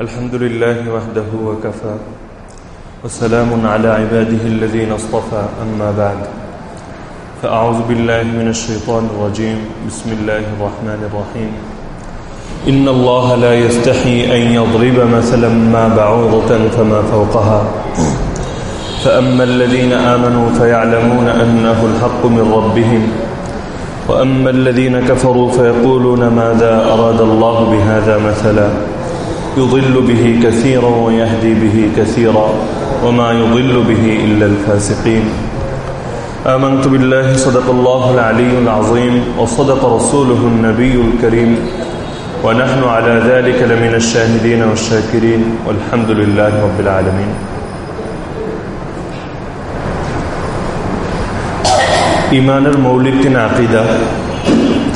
الحمد لله وحده وكفى. وسلام على عباده الذين اصطفى. أما بعد فأعوذ بالله من الشيطان الرجيم. بسم الله الرحمن الرحيم. إن الله لا يستحي أن يضرب مثلا ما بعوضة فما فوقها. فأما الذين آمنوا فيعلمون أنه الحق من ربهم. وأما الذين كفروا فيقولون ماذا أراد الله بهذا مثلا. يضل به كثيرا ويهدي به كثيرا وما يضل به إلا الفاسقين آمنت بالله صدق الله العلي العظيم وصدق رسوله النبي الكريم ونحن على ذلك لمن الشاهدين والشاكرين والحمد لله رب العالمين ইমানের মৌলিক তিন আকিদা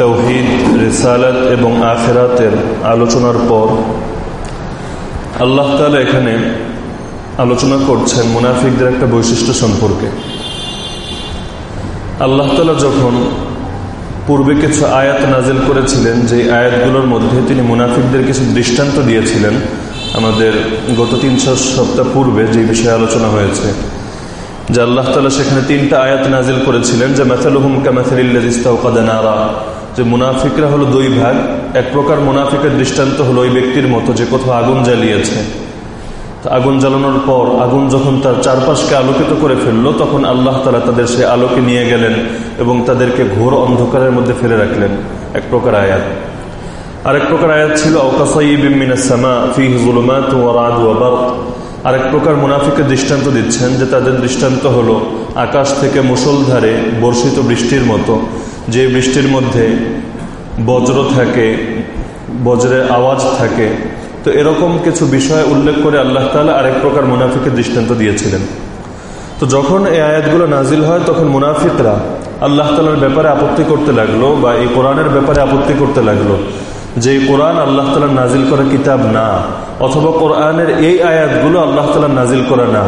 তৌহিদ রেসালাত এবং আখেরাতের আলোচনার পর আল্লাহ তালা এখানে আলোচনা করছেন মুনাফিকদের একটা বৈশিষ্ট্য সম্পর্কে। আল্লাহ তালা যখন পূর্বে কিছু আয়াত নাজেল করেছিলেন যে আয়াতগুলোর মধ্যে তিনি মুনাফিকদের কিছু দৃষ্টান্ত দিয়েছিলেন আমাদের গত তিনশো সপ্তাহ পূর্বে যে বিষয়ে আলোচনা হয়েছে, যে আল্লাহ তালা সেখানে তিনটা আয়াত নাজিল করেছিলেন, যে ম্যাথালুহুম কামাথিল্লাদিস্তাউকাদানারা যে মুনাফিকরা হলো দুই ভাগ, এক প্রকার মুনাফিকের দৃষ্টান্ত হলো ওই ব্যক্তির মতো যে কোথাও আগুন জ্বালিয়েছে। আগুন জ্বালানোর পর আগুন যখন তার চারপাশকে আলোকিত করে ফেলল, তখন আল্লাহ তালা তাদের সে আলোকে নিয়ে গেলেন এবং তাদেরকে ঘোর অন্ধকারের মধ্যে ফেলে রাখলেন। এক প্রকার আয়াত। আরেক প্রকার আয়াত ছিল আরেক প্রকার মুনাফিকের দৃষ্টান্ত দিচ্ছেন যে তাদের দৃষ্টান্ত হলো আকাশ থেকে মুসলধারে বর্ষিত বৃষ্টির মতো। যে বৃষ্টির মধ্যে বজ্র থাকে, বজ্রের আওয়াজ থাকে, তো এরকম কিছু বিষয় উল্লেখ করে আল্লাহ তালা আরেক প্রকার মুনাফিকের দৃষ্টান্ত দিয়েছিলেন। তো যখন এই আয়াতগুলো নাজিল হয়, তখন মুনাফিকরা আল্লাহ তালার ব্যাপারে আপত্তি করতে লাগল বা এই কোরআনের ব্যাপারে আপত্তি করতে লাগল যে কোরআন আল্লাহ তালার নাজিল করা কিতাব না, অথবা কোরআনের এই আয়াতগুলো আল্লাহ তালার নাজিল করা না।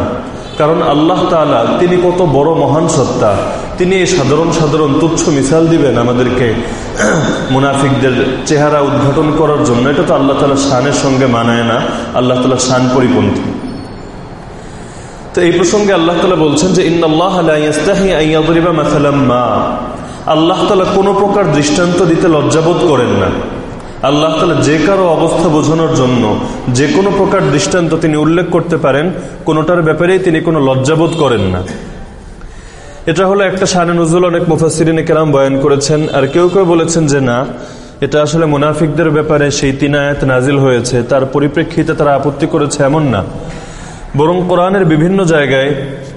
কারণ আল্লাহ তালা তিনি কত বড় মহান সত্তা তিনি সাধারণ সাধারণ তুচ্ছ মিসাল দিবেন আমাদেরকে মুনাফিকদের চেহারা উদ্ঘাটন করার জন্য। এটা তো আল্লাহ তালা শানের সঙ্গে মানায় না। আল্লাহ তালা শান পরিপন্থী। তো এই প্রসঙ্গে আল্লাহ তালা বলছেন যে মা। আল্লাহ তালা কোনো প্রকার দৃষ্টান্ত দিতে লজ্জাবোধ করেন না। আল্লাহ তালা যে কারও অবস্থা বোঝানোর জন্য যে কোনো প্রকার দৃষ্টান্ত তিনি উল্লেখ করতে পারেন, কোনোটার ব্যাপারেই তিনি কোনো লজ্জাবোধ করেন না। এটা হলো একটা শানে নজরুল অনেক মুফাসিরিনে কেরাম বয়ান করেছেন, আর কেউ কেউ বলেছেন যে না, এটা আসলে মুনাফিকদের ব্যাপারে সেই তিন আয়াত নাজিল হয়েছে, তার পরিপ্রেক্ষিতে তারা আপত্তি করেছে এমন না। বরং কোরআনের বিভিন্ন জায়গায়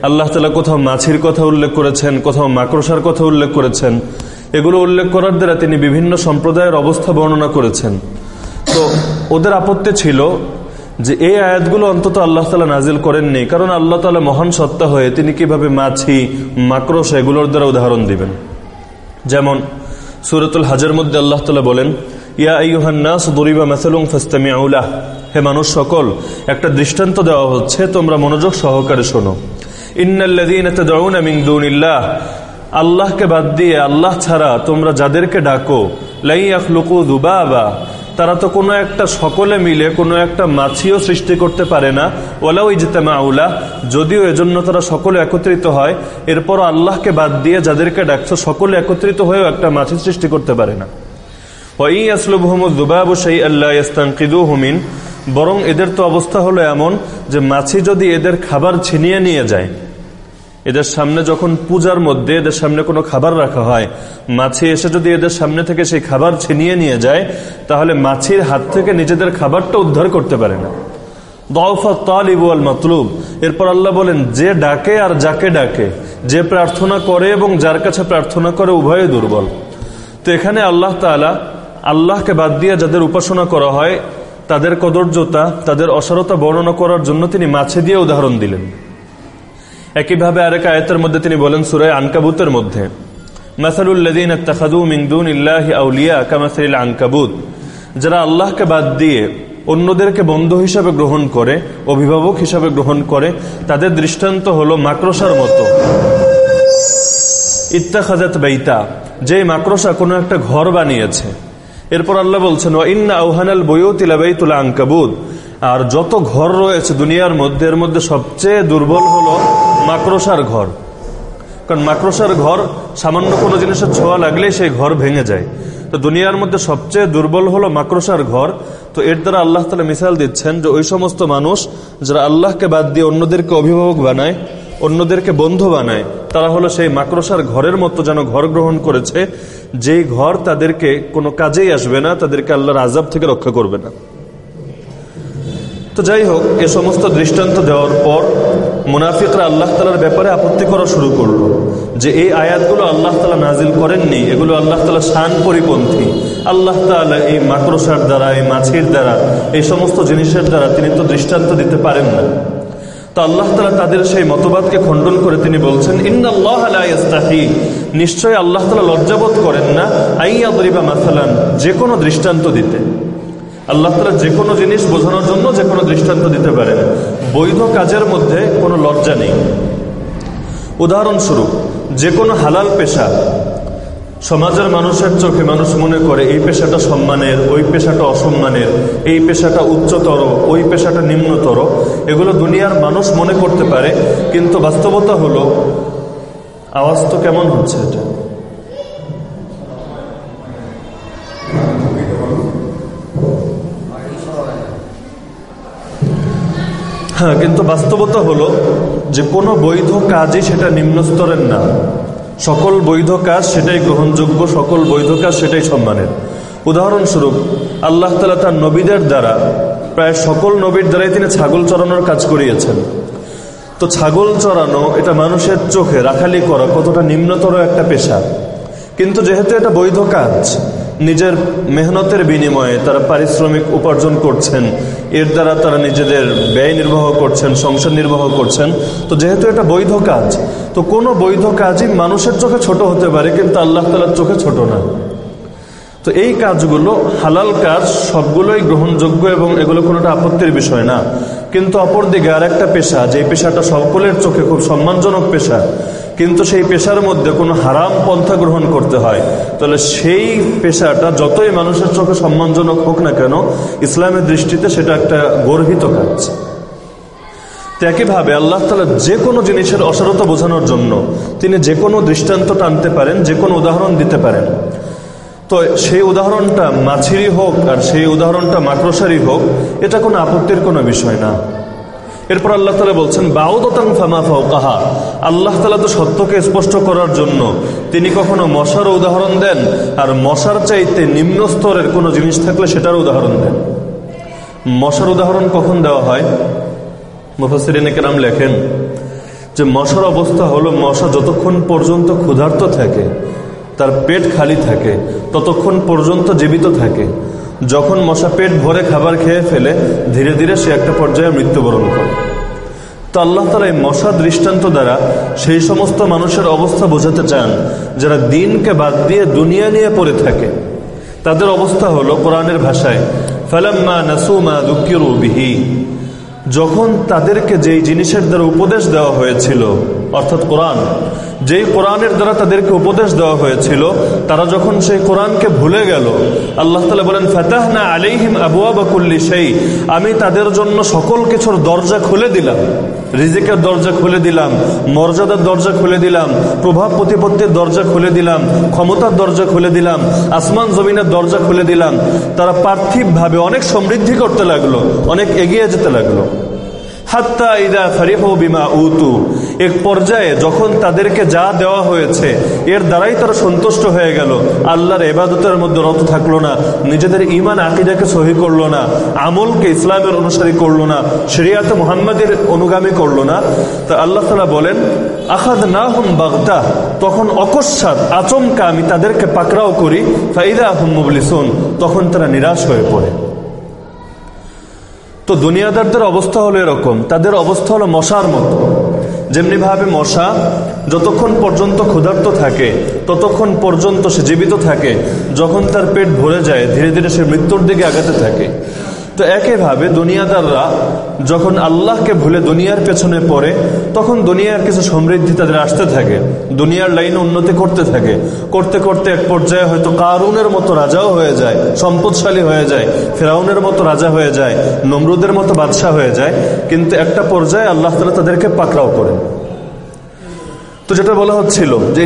আল্লাহ তালা কোথাও মাছির কথা উল্লেখ করেছেন, কোথাও মাকড়সার কথা উল্লেখ করেছেন। এগুলো উল্লেখ করার দ্বারা তিনি বিভিন্ন সম্প্রদায়ের অবস্থা বর্ণনা করেছেন। তো ওদের আপত্তি ছিল যে এই আয়াতগুলো অন্তত আল্লাহ তালা নাজিল করেননি। কারণ আল্লাহ তালা মহান সত্তা হয়ে তিনি কীভাবে মাছি, মাকড়স এগুলোর দ্বারা উদাহরণ দিবেন। যেমন সুরতুল হাজের মধ্যে আল্লাহ তালা বলেন, ইয়া হে মানুষ সকল, একটা দৃষ্টান্ত দেওয়া হচ্ছে, তোমরা মনোযোগ সহকারে শোনো। আল্লাহকে বাদ দিয়ে আল্লাহ ছাড়া তোমরা যাদেরকে ডাকো, লাইয়াখলুকু দুবাবা। তারা তো কোনো একটা সকলে মিলে কোনো একটা মাছিও সৃষ্টি করতে পারে না। ওলাও ইজতেমা আউলা যদিও এজন্য তারা সকলে একত্রিত হয়, এরপর আল্লাহকে বাদ দিয়ে যাদেরকে ডাকছো সকলে একত্রিত হয়েও একটা মাছি সৃষ্টি করতে পারে না। বরং এদের তো অবস্থা হলো এমন যে মাছি যদি এদের খাবার ছিনিয়ে নিয়ে যায় এদের সামনে যখন পূজার মধ্যে এদের সামনে কোনো খাবার রাখা হয়, মাছি এসে যদি এদের সামনে থেকে সেই খাবার ছিনিয়ে নিয়ে যায়, তাহলে মাছির হাত থেকে নিজেদের খাবারটা উদ্ধার করতে পারে না। মাতলুব। এরপর আল্লাহ বলেন, যে ডাকে আর যাকে ডাকে, যে প্রার্থনা করে এবং যার কাছে প্রার্থনা করে উভয়ে দুর্বল। তো এখানে আল্লাহ তালা আল্লাহকে বাদ দিয়ে যাদের উপাসনা করা হয়, তাদের কদর্যতা, তাদের অসারতা বর্ণনা করার জন্য তিনি মাছে দিয়ে উদাহরণ দিলেন। একইভাবে আরেক আয়তের মধ্যে তিনি বলেন সুরায় আনকাবুতের মধ্যে আনকাবুত যারা আল্লাহকে বাদ দিয়ে অন্যদেরকে বন্ধু হিসাবে গ্রহণ করে, অভিভাবক হিসাবে গ্রহণ করে, তাদের দৃষ্টান্ত হলো মাকড়সার মতো। ইত্তাখাজাত বেইতা যে মাকড়সা কোনো একটা ঘর বানিয়েছে। এরপর আল্লাহ বলছেন ইন্না আউহানাল বইতিলাবাইতুল আঙ্কাবুদ আর যত ঘর রয়েছে দুনিয়ার মধ্যে, এর মধ্যে সবচেয়ে দুর্বল হলো মাকড়সার ঘর। কারণ মাকড়সার ঘর সামান্য কোনো জিনিসের ছোঁয়া লাগলেই সেই ঘর ভেঙে যায়। তো দুনিয়ার মধ্যে সবচেয়ে দুর্বল হলো মাকড়সার ঘর। তো এর দ্বারা আল্লাহ তালা মিসাল দিচ্ছেন যে ওই সমস্ত মানুষ যারা আল্লাহকে বাদ দিয়ে অন্যদেরকে অভিভাবক বানায়, অন্যদেরকে বন্ধু বানায়, তারা হলো সেই মাকড়সার ঘরের মতো যেন ঘর গ্রহণ করেছে, যেই ঘর তাদেরকে কোনো কাজেই আসবে না, তাদেরকে আল্লাহর আজাব থেকে রক্ষা করবে না। তো যাই হোক, এ সমস্ত দৃষ্টান্ত দেওয়ার পর মুনাফিকরা আল্লাহ তালার ব্যাপারে আপত্তি করা শুরু করল যে এই আয়াতগুলো আল্লাহ তালা নাজিল করেননি, এগুলো আল্লাহ তালা শান পরিপন্থী। আল্লাহ তালা এই মাকড়সার দ্বারা, এই মাছির দ্বারা, এই সমস্ত জিনিসের দ্বারা তিনি তো দৃষ্টান্ত দিতে পারেন না। তো আল্লাহ তালা তাদের সেই মতবাদকে খণ্ডন করে তিনি বলছেন ইন্দাহি নিশ্চয় আল্লাহ তালা লজ্জাবোধ করেন না আইয়া মাসালান, যে কোনো দৃষ্টান্ত দিতে। আল্লাহ তালা যে কোনো জিনিস বোঝানোর জন্য যে কোনো দৃষ্টান্ত দিতে পারেন। বৈধ কাজের মধ্যে কোনো লজ্জা নেই। উদাহরণস্বরূপ যে কোনো হালাল পেশা, সমাজের মানুষের চোখে মানুষ মনে করে, এই পেশাটা সম্মানের, ওই পেশাটা অসম্মানের, এই পেশাটা উচ্চতর, ওই পেশাটা নিম্নতর। এগুলো দুনিয়ার মানুষ মনে করতে পারে, কিন্তু বাস্তবতা হলো, আওয়াজ তো কেমন হচ্ছে এটা? হ্যাঁ কিন্তু বাস্তবতা হলো যে কোনো বৈধ কাজই সেটা নিম্ন স্তরের না। সকল বৈধ কাজ সেটাই গ্রহণযোগ্য, সকল বৈধ কাজ সেটাই সম্মানের। উদাহরণস্বরূপ, আল্লাহ তালা তার নবীদের দ্বারা প্রায় সকল নবীর দ্বারাই তিনি ছাগল চড়ানোর কাজ করিয়েছেন। তো ছাগল চড়ানো, এটা মানুষের চোখে রাখালি করা কতটা নিম্নতর একটা পেশা। কিন্তু যেহেতু এটা বৈধ কাজ নিজের মেহনতের বিনিময়ে তারা পারিশ্রমিক উপার্জন করছেন। এর দ্বারা তারা নিজেদের ব্যয় নির্বাহ করছেন, সংসার নির্বাহ করছেন। তো যেহেতু এটা বৈধ কাজ, তো কোনো বৈধ কাজই মানুষের চোখে ছোট হতে পারে, কিন্তু আল্লাহ তালার চোখে ছোট না। তো এই কাজগুলো হালাল কাজ সবগুলোই গ্রহণযোগ্য এবং এগুলো কোনোটা আপত্তির বিষয় না। কিন্তু অপরদিকে আর একটা পেশা, যে পেশাটা সকলের চোখে খুব সম্মানজনক পেশা, কিন্তু সেই পেশার মধ্যে কোনো হারাম পন্থা গ্রহণ করতে হয়। তাহলে সেই পেশাটা যতই মানুষের চোখে সম্মানজনক হোক না কেন, ইসলামের দৃষ্টিতে সেটা একটা গর্হিত কাজ। একইভাবে আল্লাহ তালা যে কোনো জিনিসের অসারতা বোঝানোর জন্য তিনি যে কোনো দৃষ্টান্ত টানতে পারেন, যে কোনো উদাহরণ দিতে পারেন। তো সেই উদাহরণটা মাছিরই হোক আর সেই উদাহরণটা মাকড়সারই হোক, এটা কোনো আপত্তির কোনো বিষয় না। এরপর আল্লাহ তালা বলছেন বাউদতাং ফামা কাহা আল্লাহ তালা তো সত্যকে স্পষ্ট করার জন্য তিনি কখনো মশার উদাহরণ দেন, আর মশার চাইতে নিম্ন স্তরের কোনো জিনিস থাকলে সেটার উদাহরণ দেন। মশার উদাহরণ কখন দেওয়া হয়? মুফাসিরিনে নাম লেখেন যে, মশার অবস্থা হলো মশা যতক্ষণ পর্যন্ত ক্ষুধার্ত থাকে তার পেট খালি থাকে, ততক্ষণ পর্যন্ত জীবিত থাকে। যখন মশা পেট ভরে খাবার খেয়ে ফেলে, ধীরে ধীরে সে একটা পর্যায়ে মৃত্যুবরণ করে। তো আল্লাহ তালা এই মশা দৃষ্টান্ত দ্বারা সেই সমস্ত মানুষের অবস্থা বোঝাতে চান, যারা দিনকে বাদ দিয়ে দুনিয়া নিয়ে পড়ে থাকে। তাদের অবস্থা হলো কোরআনের ভাষায়, ফালাম্মা নাসুমা দুঃখিরু বিহি। যখন তাদেরকে যেই জিনিসের দ্বারা উপদেশ দেওয়া হয়েছিল অর্থাৎ কোরআন, যেই কোরআনের দ্বারা তাদেরকে উপদেশ দেওয়া হয়েছিল, তারা যখন সেই কোরআনকে ভুলে গেল, আল্লাহ তালা বলেন ফেতাহ না আলিহিম আবুয়া বাকুল্লি সেই আমি তাদের জন্য সকল কিছুর দরজা খুলে দিলাম। রিজিকের দরজা খুলে দিলাম, মর্যাদার দরজা খুলে দিলাম, প্রভাব প্রতিপত্তির দরজা খুলে দিলাম, ক্ষমতার দরজা খুলে দিলাম, আসমান জমিনের দরজা খুলে দিলাম। তারা পার্থিবভাবে অনেক সমৃদ্ধি করতে লাগল, অনেক এগিয়ে যেতে লাগল। হাত্তা ইদা ফারিহ বিমা উতু এক পর্যায়ে যখন তাদেরকে যা দেওয়া হয়েছে, এর দ্বারাই তারা সন্তুষ্ট হয়ে গেল। আল্লাহর এবাদতের মধ্যে রত থাকল না, নিজেদের ইমান আকিদাকে সহি করল না, আমলকে ইসলামের অনুসারী করল না, শরিয়াতে মোহাম্মদের অনুগামী করল না। তা আল্লাহ তালা বলেন আখাদ না হুম বাগদা তখন অকস্মাৎ আচমকা আমি তাদেরকে পাকড়াও করি ফাইদা আহম মুবলিসুন, তখন তারা নিরাশ হয়ে পড়ে। তো দুনিয়াদারদের অবস্থা হলো এরকম, তাদের অবস্থা হলো মশার মতো। যেমনি ভাবে মশা, যতক্ষণ পর্যন্ত ক্ষুধার্ত থাকে, ততক্ষণ পর্যন্ত সে জীবিত থাকে, যখন তার পেট ভরে যায়, ধীরে ধীরে সে মৃত্যুর দিকে আগাতে থাকে। তো একইভাবে দুনিয়াদাররা যখন আল্লাহকে ভুলে দুনিয়ার পেছনে পড়ে, তখন দুনিয়ার কিছু সমৃদ্ধি তাদের আসতে থাকে। দুনিয়ার লাইনে উন্নতি করতে থাকে। করতে করতে এক পর্যায়ে হয়তো কারুনের মতো রাজাও হয়ে যায়, সম্পদশালী হয়ে যায়, ফেরাউনের মতো রাজা হয়ে যায়, নমরুদের মতো বাদশাহ হয়ে যায়। কিন্তু একটা পর্যায়ে আল্লাহ তালা তাদেরকে পাকড়াও করেন। তো যেটা বলা হচ্ছিল যে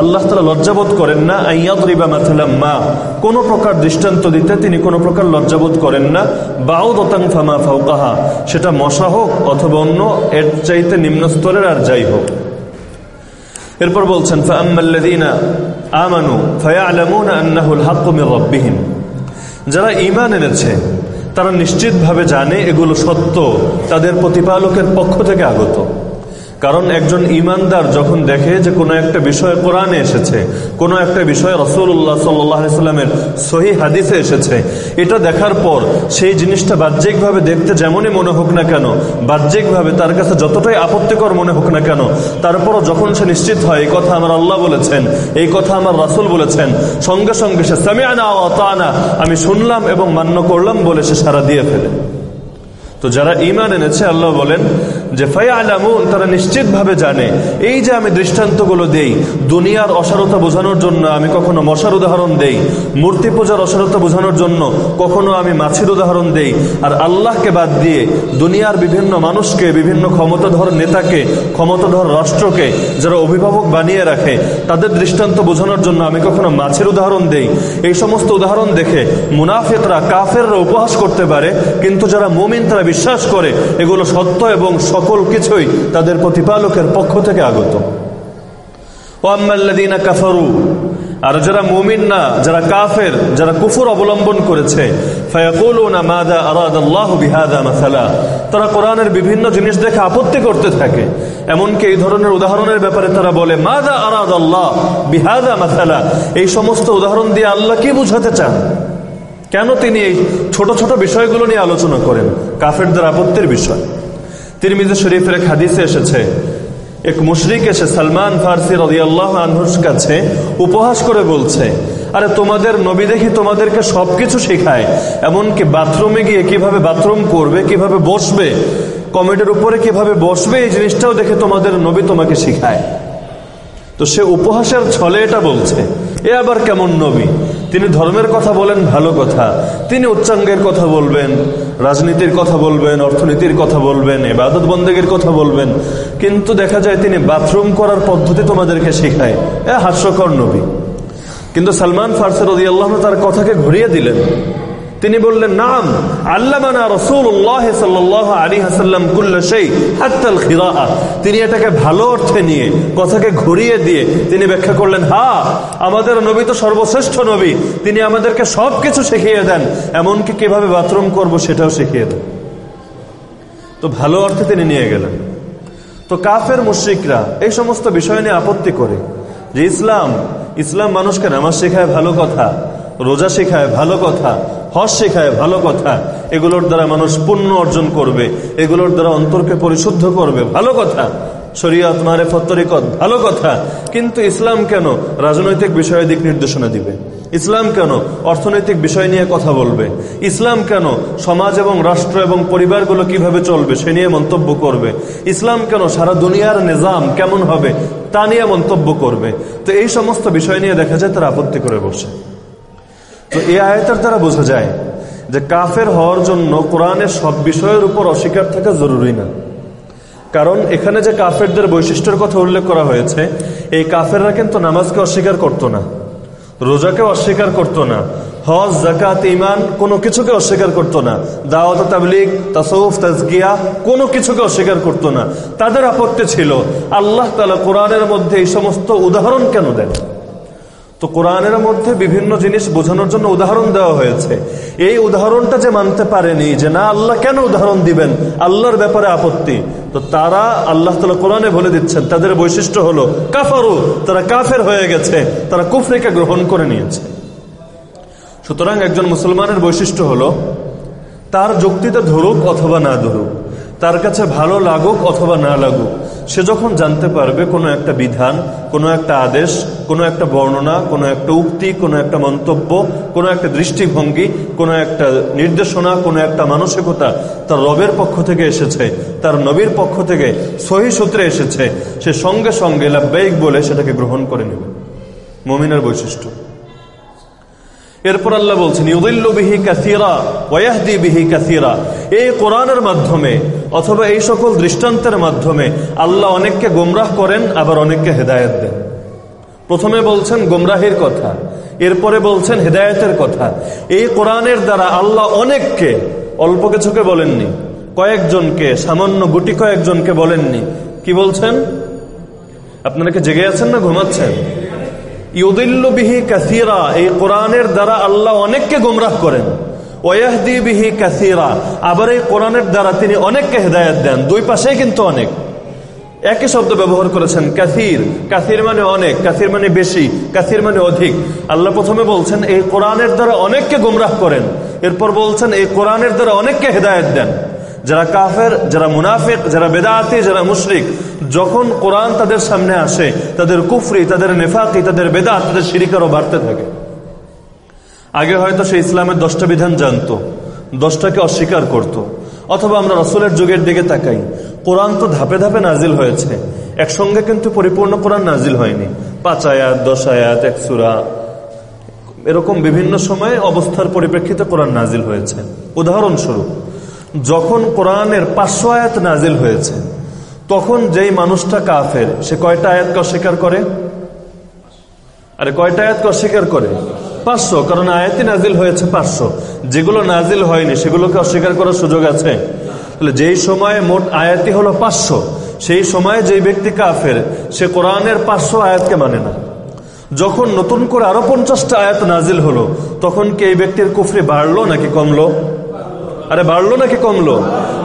আল্লাহ তালা লজ্জাবোধ করেন না মাথালাম মা। কোন প্রকার দৃষ্টান্ত দিতে তিনি কোন প্রকার লজ্জাবোধ করেন না। বাউ দতাং ফামা ফাউকাহা সেটা মশা হোক অথবা অন্য, এর চাইতে নিম্ন স্তরের আর যাই হোক। এরপর বলছেন আমানু আন্নাহুল মির যারা ঈমান এনেছে, তারা নিশ্চিতভাবে জানে এগুলো সত্য, তাদের প্রতিপালকের পক্ষ থেকে আগত। কারণ একজন ইমানদার যখন দেখে যে কোনো একটা বিষয় কোরআনে এসেছে, কোনো একটা বিষয় রসুল্লাহ সাল্লামের সহি হাদিসে এসেছে, এটা দেখার পর সেই জিনিসটা বাহ্যিকভাবে দেখতে যেমনই মনে হোক না কেন, বাহ্যিকভাবে তার কাছে যতটাই আপত্তিকর মনে হোক না কেন, তারপরও যখন সে নিশ্চিত হয়, এই কথা আমার আল্লাহ বলেছেন, এই কথা আমার রাসুল বলেছেন, সঙ্গে সঙ্গে সে সামিয়ানা আমি শুনলাম এবং মান্য করলাম বলে সে সারা দিয়ে ফেলে। তো যারা ইমান এনেছে, আল্লাহ বলেন যে ফায়ালামুন, তারা নিশ্চিতভাবে জানে, এই যে আমি দৃষ্টান্তগুলো দেই, দুনিয়ার অসারতা বোঝানোর জন্য আমি কখনো মশার উদাহরণ দেই, মূর্তি পূজার অসারতা বোঝানোর জন্য কখনো আমি মাছের উদাহরণ দেই, আর আল্লাহকে বাদ দিয়ে দুনিয়ার বিভিন্ন মানুষকে, বিভিন্ন ক্ষমতাধর নেতাকে, ক্ষমতাধর রাষ্ট্রকে যারা অভিভাবক বানিয়ে রাখে, তাদের দৃষ্টান্ত বোঝানোর জন্য আমি কখনো মাছের উদাহরণ দেই। এই সমস্ত উদাহরণ দেখে মুনাফেকরা কাফেররা উপহাস করতে পারে, কিন্তু যারা মুমিন তারা বিশ্বাস করে, এগুলো সত্য এবং সকল কিছুই তাদের প্রতিপালকের পক্ষ থেকে আগত। কাফারু, আর যারা মুমিন না, যারা কাফের, যারা কুফুর অবলম্বন করেছে তারা কোরআনের বিভিন্ন জিনিস দেখে আপত্তি করতে থাকে। এমনকি এই ধরনের উদাহরণের ব্যাপারে তারা বলে মাদা আরাদ আল্লাহ বিহাদা মাসালা এই সমস্ত উদাহরণ দিয়ে আল্লাহ কি বুঝাতে চান? কেন তিনি এই ছোট ছোট বিষয়গুলো নিয়ে আলোচনা করেন? কাফেরদের আপত্তির বিষয়। তিনি মিজে শরীফের এক হাদিসে এসেছে, এক মুশরিক এসে সালমান ফার্সি রদিয়াল্লাহ আনহুর কাছে উপহাস করে বলছে, আরে তোমাদের নবী দেখি তোমাদেরকে সবকিছু শেখায়, এমনকি বাথরুমে গিয়ে কীভাবে বাথরুম করবে, কীভাবে বসবে কমেটের উপরে কীভাবে বসবে, এই জিনিসটাও দেখে তোমাদের নবী তোমাকে শিখায়। তো সে উপহাসের ছলে এটা বলছে, এ আবার কেমন নবী? তিনি ধর্মের কথা বলেন, ভালো কথা। তিনি উচ্চাঙ্গের কথা বলবেন, রাজনীতির কথা বলবেন, অর্থনীতির কথা বলবেন, এবাদত বন্দেগের কথা বলবেন। কিন্তু দেখা যায় তিনি বাথরুম করার পদ্ধতি তোমাদেরকে শেখায়। এ হাস্যকর নবী। কিন্তু সালমান ফারসের তার কথাকে ঘুরিয়ে দিলেন। তিনি বললেন, নাম, আল্লামানা রসুল্লাহ সাল্লাহ আলী হাসাল্লাম কুল্লা তিনি এটাকে ভালো অর্থে নিয়ে, কথাকে ঘুরিয়ে দিয়ে, তিনি ব্যাখ্যা করলেন, হা, আমাদের নবী তো সর্বশ্রেষ্ঠ নবী, তিনি আমাদেরকে সব কিছু শিখিয়ে দেন, এমনকি কীভাবে বাথরুম করব সেটাও শিখিয়ে দেন। তো ভালো অর্থে তিনি নিয়ে গেলেন। তো কাফের মুশ্রিকরা এই সমস্ত বিষয় নিয়ে আপত্তি করে যে, ইসলাম ইসলাম মানুষকে নামাজ শেখায় ভালো কথা, রোজা শেখায় ভালো কথা হজ শেখায় ভালো কথা। এগুলোর দ্বারা মানুষ পুণ্য অর্জন করবে। এগুলোর দ্বারা অন্তরকে পরিশুদ্ধ করবে। ভালো কথা। শরীয়ত মারে ফত্তরিকত ভালো কথা। কিন্তু ইসলাম কেন? রাজনৈতিক বিষয়ে দিক নির্দেশনা দিবে। ইসলাম কেন? অর্থনৈতিক বিষয় নিয়ে কথা বলবে। ইসলাম কেন? সমাজ এবং রাষ্ট্র এবং পরিবারগুলো কীভাবে চলবে সে নিয়ে মন্তব্য করবে। ইসলাম কেন? সারা দুনিয়ার নিজাম কেমন হবে তা নিয়ে মন্তব্য করবে। তো এই সমস্ত বিষয় নিয়ে দেখা যায় তারা আপত্তি করে বসে। তো এই আয়তার দ্বারা বোঝা যায় যে কাফের হওয়ার জন্য কোরআনের সব বিষয়ের উপর অস্বীকার থাকা জরুরি না। কারণ এখানে যে কাফেরদের বৈশিষ্ট্যের কথা উল্লেখ করা হয়েছে, এই কাফেররা কিন্তু নামাজকে অস্বীকার করত না রোজাকে অস্বীকার করত না, হজ জাকাত ইমান কোনো কিছুকে অস্বীকার করত না, দাওয়াত তাবলিক তাসৌফ তাজগিয়া কোনো কিছুকে অস্বীকার করত না। তাদের আপত্তি ছিল, আল্লাহ তালা কোরআনের মধ্যে এই সমস্ত উদাহরণ কেন দেন? তো কোরআনের মধ্যে বিভিন্ন জিনিস বোঝানোর জন্য উদাহরণ দেওয়া হয়েছে। এই উদাহরণটা যে মানতে পারেনি, যে না, আল্লাহ কেন উদাহরণ দিবেন? আল্লাহর ব্যাপারে আপত্তি। তো তারা আল্লাহ তালা কোরআনে বলে দিচ্ছেন, তাদের বৈশিষ্ট্য হলো, কাফারু, তারা কাফের হয়ে গেছে, তারা কুফরিকে গ্রহণ করে নিয়েছে। সুতরাং একজন মুসলমানের বৈশিষ্ট্য হলো, তার যুক্তিতে ধরুক অথবা না ধরুক। তার কাছে ভালো লাগুক অথবা না লাগুক, সে যখন জানতে পারবে কোনো একটা বিধান, কোনো একটা আদেশ, কোনো একটা বর্ণনা, কোনো একটা উক্তি, কোনো একটা মন্তব্য, কোনো একটা দৃষ্টিভঙ্গি, কোনো একটা নির্দেশনা, কোনো একটা মানসিকতা তার রবের পক্ষ থেকে এসেছে, তার নবীর পক্ষ থেকে সহি সূত্রে এসেছে, সে সঙ্গে সঙ্গে লাভবাহিক বলে সেটাকে গ্রহণ করে নেবে। মমিনের বৈশিষ্ট্য। এরপর আল্লাহ বলছেন বিহি কাসিরা ওয়াহদি বিহি কাসিরা। এই কোরআনের মাধ্যমে অথবা এই সকল দৃষ্টান্তের মাধ্যমে আল্লাহ অনেককে গোমরাহ করেন, আবার অনেককে হেদায়ত দেন। প্রথমে বলছেন গোমরাহির কথা, এরপরে বলছেন হেদায়তের কথা। এই কোরআনের দ্বারা আল্লাহ অনেককে, অল্প কিছুকে বলেননি, কয়েকজনকে, সামান্য গুটি কয়েকজনকে বলেননি। কি বলছেন? আপনারা কি জেগে আছেন না ঘুমাচ্ছেন? কাসিরা, এই দ্বারা আল্লাহ অনেককে করেন। বিহি কাসিরা, আবার এই দ্বারা তিনি অনেককে হেদায়ত দেন, দুই পাশেই কিন্তু অনেক। একই শব্দ ব্যবহার করেছেন, কাসির। কাসির মানে অনেক, কাসির মানে বেশি, কাসির মানে অধিক। আল্লাহ প্রথমে বলছেন, এই কোরআনের দ্বারা অনেককে গুমরাহ করেন। এরপর বলছেন, এই কোরআনের দ্বারা অনেককে হেদায়ত দেন। যারা কাফের, যারা মুনাফিক, যারা বেদাতি, যারা মুশরিক, যখন কোরআন তাদের সামনে আসে, তাদের কুফরি, তাদের নেফাকি, তাদের বেদাত, তাদের সিরিকারও বাড়তে থাকে। আগে হয়তো সে ইসলামের দশটা বিধান জানতো, দশটাকে অস্বীকার করত। অথবা আমরা রসুলের যুগের দিকে তাকাই। কোরআন তো ধাপে ধাপে নাজিল হয়েছে। একসঙ্গে কিন্তু পরিপূর্ণ কোরআন নাজিল হয়নি। পাঁচ আয়াত, দশ আয়াত, এক সুরা। এরকম বিভিন্ন সময়ে অবস্থার পরিপ্রেক্ষিতে কোরআন নাজিল হয়েছে। উদাহরণস্বরূপ যখন কোরআনের পাঁচশো আয়াত নাজিল হয়েছে, তখন যেই মানুষটা কাফের, সে কয়টা আয়াতকে অস্বীকার করে? আরে কয়টা আয়াতকে অস্বীকার করে? পাঁচশো, কারণ আয়াতি নাজিল হয়েছে পাঁচশো। যেগুলো নাজিল হয়নি, সেগুলোকে অস্বীকার করার সুযোগ আছে। তাহলে যেই সময়ে মোট আয়াতি হলো পাঁচশো, সেই সময়ে যেই ব্যক্তি কাফের, সে কোরআনের পাঁচশো আয়াতকে মানে না। যখন নতুন করে আরও পঞ্চাশটা আয়াত নাজিল হলো, তখন কি এই ব্যক্তির কুফরি বাড়লো নাকি কমলো? আরে বাড়লো নাকি কমলো?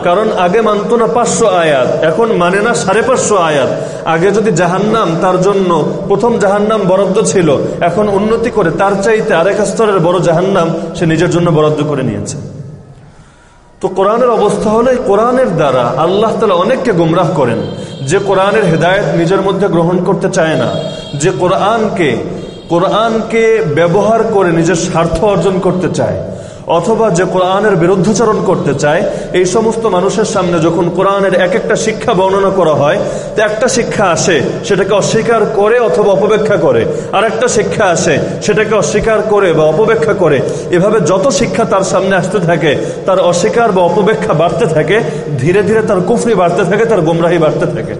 কারণ আগে মানত না পাঁচশো আয়াত, এখন মানে না সাড়ে পাঁচশো আয়াত। আগে যদি জাহান্নাম, তার জন্য প্রথম জাহান্নাম বরাদ্দ ছিল, এখন উন্নতি করে তার চাইতে আরেক স্তরের বড় জাহান্নাম সে নিজের জন্য বরাদ্দ করে নিয়েছে। তো কোরআনের অবস্থা হলে কোরআনের দ্বারা আল্লাহ তালা অনেককে গুমরাহ করেন। যে কোরআনের হেদায়ত নিজের মধ্যে গ্রহণ করতে চায় না, যে কোরআনকে কোরআনকে ব্যবহার করে নিজের স্বার্থ অর্জন করতে চায় অথবা যে কোরআনের বিরুদ্ধাচরণ করতে চায়, এই সমস্ত মানুষের সামনে যখন কোরআনের এক একটা শিক্ষা বর্ণনা করা হয়, তো একটা শিক্ষা আসে, সেটাকে অস্বীকার করে অথবা অপব্যাখ্যা করে। আর একটা শিক্ষা আসে, সেটাকে অস্বীকার করে বা অপব্যাখ্যা করে। এভাবে যত শিক্ষা তার সামনে আসতে থাকে, তার অস্বীকার বা অপব্যাখ্যা বাড়তে থাকে, ধীরে ধীরে তার কুফরি বাড়তে থাকে, তার গোমরাহি বাড়তে থাকে।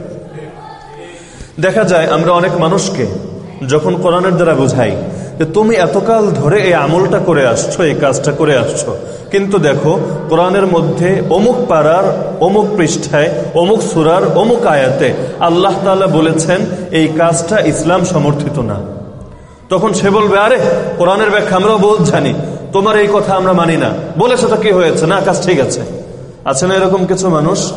দেখা যায়, আমরা অনেক মানুষকে যখন কোরআনের দ্বারা বুঝাই যে তুমি এতকাল ধরে এই আমলটা করে আসছো, এই কাজটা করে আসছো। কিন্তু দেখো, কোরআনের মধ্যে অমুক পাড়ার অমুক পৃষ্ঠায়, অমুক সুরার অমুক আয়াতে আল্লাহ তালা বলেছেন, এই কাজটা ইসলাম সমর্থিত না। তখন সে বলবে, আরে, কোরআনের ব্যাখ্যা আমরাও বোধ জানি, তোমার এই কথা আমরা মানি না। বলেছে তো কি হয়েছে? না, কাজ ঠিক আছে। আছে না এরকম কিছু মানুষ?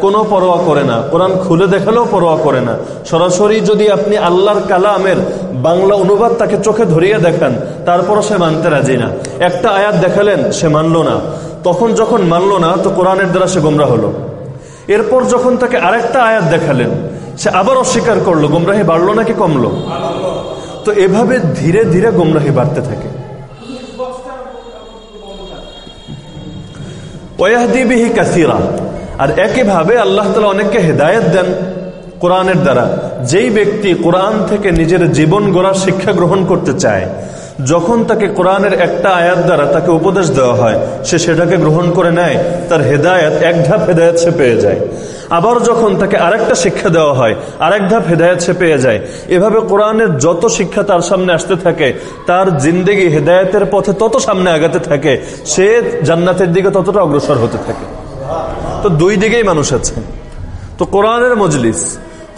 কোনো পরোয়া করে না। কোরআন খুলে দেখালেও পরোয়া করে না। সরাসরি যদি আপনি আল্লাহর কালামের বাংলা অনুবাদ তাকে চোখে ধরিয়ে দেখান, তারপরও সে মানতে রাজি না। একটা আয়াত দেখালেন, সে মানল না। তখন যখন মানল না, তো কোরআনের দ্বারা সে গোমরা হলো। এরপর যখন তাকে আরেকটা আয়াত দেখালেন, সে আবার অস্বীকার করল, গোমরাহি বাড়লো নাকি কমলো? তো এভাবে ধীরে ধীরে গোমরাহি বাড়তে থাকে। ওয়াহদিবিহি কাসিরা। আর একইভাবে আল্লাহ তালা অনেককে হেদায়ত দেন কোরআনের দ্বারা। যেই ব্যক্তি কোরআন থেকে নিজের জীবন গড়ার শিক্ষা গ্রহণ করতে চায়, যখন তাকে কোরআনের একটা আয়াত দ্বারা তাকে উপদেশ দেওয়া হয়, সে সেটাকে গ্রহণ করে নেয়, তার হেদায়ত এক ধাপ হেদায়ত সে পেয়ে যায়। আবার যখন তাকে আরেকটা শিক্ষা দেওয়া হয়, আরেক ধাপ হেদায়ত সে পেয়ে যায়। এভাবে কোরআনের যত শিক্ষা তার সামনে আসতে থাকে, তার জিন্দেগি হেদায়তের পথে তত সামনে আগাতে থাকে, সে জান্নাতের দিকে ততটা অগ্রসর হতে থাকে। তো দুই দিকেই মানুষ আছে। তো কোরআনের মজলিস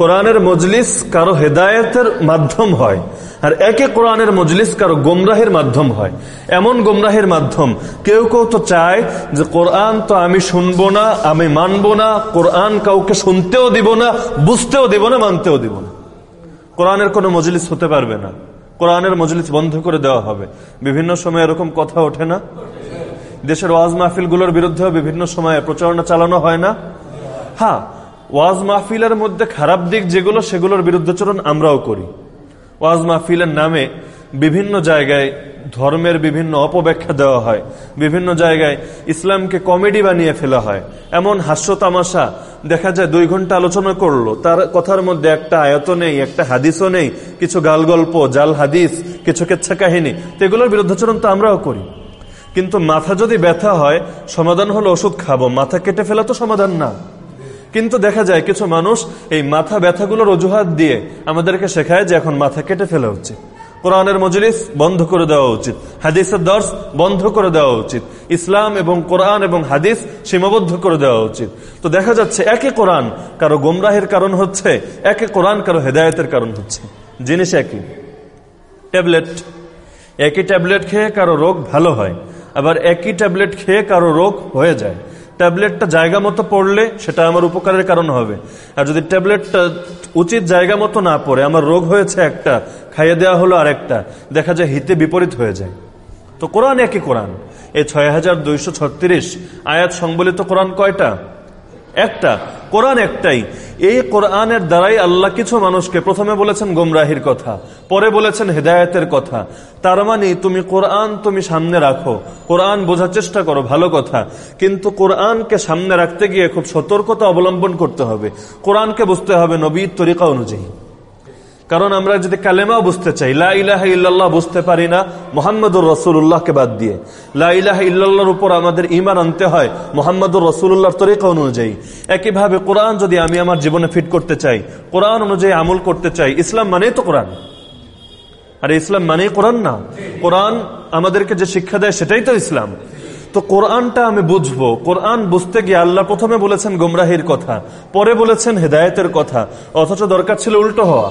কোরআনের মজলিস কারও হেদায়তের মাধ্যম হয়, আর একে কোরআনের মজলিস কারও গোমরাহের মাধ্যম হয়। এমন গোমরাহের মাধ্যম, কেউ কেউ তো চায় যে কোরআন তো আমি শুনব না, আমি মানবো না, কোরআন কাউকে শুনতেও দিব না, বুঝতেও দিব না, মানতেও দিব না। কোরআনের কোনো মজলিস হতে পারবে না। কোরআনের মজলিস বন্ধ করে দেওয়া হবে। বিভিন্ন সময় এরকম কথা ওঠে না? দেশের ওয়াজ মাহফিলগুলোর বিরুদ্ধেও বিভিন্ন সময়ে প্রচারণা চালানো হয় না। হ্যাঁ ওয়াজ মাহফিলের মধ্যে খারাপ দিক যেগুলো, সেগুলোর বিরুদ্ধাচরণ আমরাও করি। ওয়াজ মাহফিলের নামে বিভিন্ন জায়গায় ধর্মের বিভিন্ন অপব্যাখ্যা দেওয়া হয়। বিভিন্ন জায়গায় ইসলামকে কমেডি বানিয়ে ফেলা হয়। এমন হাস্য তামাশা দেখা যায়, দুই ঘণ্টা আলোচনা করল। তার কথার মধ্যে একটা আয়ত নেই, একটা হাদিসও নেই, কিছু গাল গল্প জাল হাদিস, কিছু কেচ্ছা কাহিনী। তো এগুলোর বিরুদ্ধাচরণ তো আমরাও করি। কিন্তু মাথা যদি ব্যথা হয়, সমাধান হলো ওষুধ খাব। মাথা কেটে ফেলা তো সমাধান না। কিন্তু দেখা যায় কিছু মানুষ এই মাথা ব্যথাগুলোর অজুহাত দিয়ে আমাদেরকে শেখায় যে এখন মাথা কেটে ফেলা উচিত। কোরআনের মজলিস বন্ধ করে দেওয়া উচিত। হাদিসের দর্শ বন্ধ করে দেওয়া উচিত। ইসলাম এবং কোরআন এবং হাদিস সীমাবদ্ধ করে দেওয়া উচিত। তো দেখা যাচ্ছে একে কোরআন কারও গোমরাহের কারণ হচ্ছে একে কোরআন কারও হেদায়তের কারণ হচ্ছে। জিনিস একই। ট্যাবলেট। একই ট্যাবলেট খেয়ে কারও রোগ ভালো হয়। আবার একই ট্যাবলেট খেয়ে কারও রোগ হয়ে যায়। ট্যাবলেটটা জায়গা মতো পড়লে সেটা আমার উপকারের কারণ হবে। আর যদি ট্যাবলেটটা উচিত জায়গা মতো না পড়ে, আমার রোগ হয়েছে একটা, খাইয়ে দেওয়া হলো আরেকটা, দেখা যায় হিতে বিপরীত হয়ে যায়। তো কোরআন একই কোরআন। এই ছয় হাজার দুইশো ছত্রিশ আয়াত সংবলিত কোরআন কয়টা? একটা, কোরআন একটাই। এই কোরআনের দ্বারাই আল্লাহ কিছু মানুষকে প্রথমে বলেছেন গোমরাহির কথা, পরে বলেছেন হেদায়তের কথা। তার মানে তুমি কোরআন তুমি সামনে রাখো। কোরআন বোঝার চেষ্টা করো, ভালো কথা। কিন্তু কোরআনকে সামনে রাখতে গিয়ে খুব সতর্কতা অবলম্বন করতে হবে। কোরআনকে বুঝতে হবে নবীর তরিকা অনুযায়ী। কারণ আমরা যদি কালেমাও বুঝতে চাই, লা ইলাহা ইল্লাল্লাহ বুঝতে পারি না, মোহাম্মদুর রসুল্লাহকে বাদ দিয়ে। লা ইলাহা ইল্লাল্লাহর উপর আমাদের ইমান আনতে হয়, মোহাম্মদুর রসুল্লাহর তরিকা অনুযায়ী। একইভাবে কোরআন যদি আমি আমার জীবনে ফিট করতে চাই, কোরআন অনুযায়ী আমল করতে চাই, ইসলাম মানেই তো কোরআন। আর ইসলাম মানেই কোরআন না। কোরআন আমাদেরকে যে শিক্ষা দেয় সেটাই তো ইসলাম। তো কোরআনটা আমি বুঝব। কোরআন বুঝতে গিয়ে আল্লাহ প্রথমে বলেছেন গোমরাহির কথা, পরে বলেছেন হেদায়তের কথা, অথচ দরকার ছিল উল্টো হওয়া।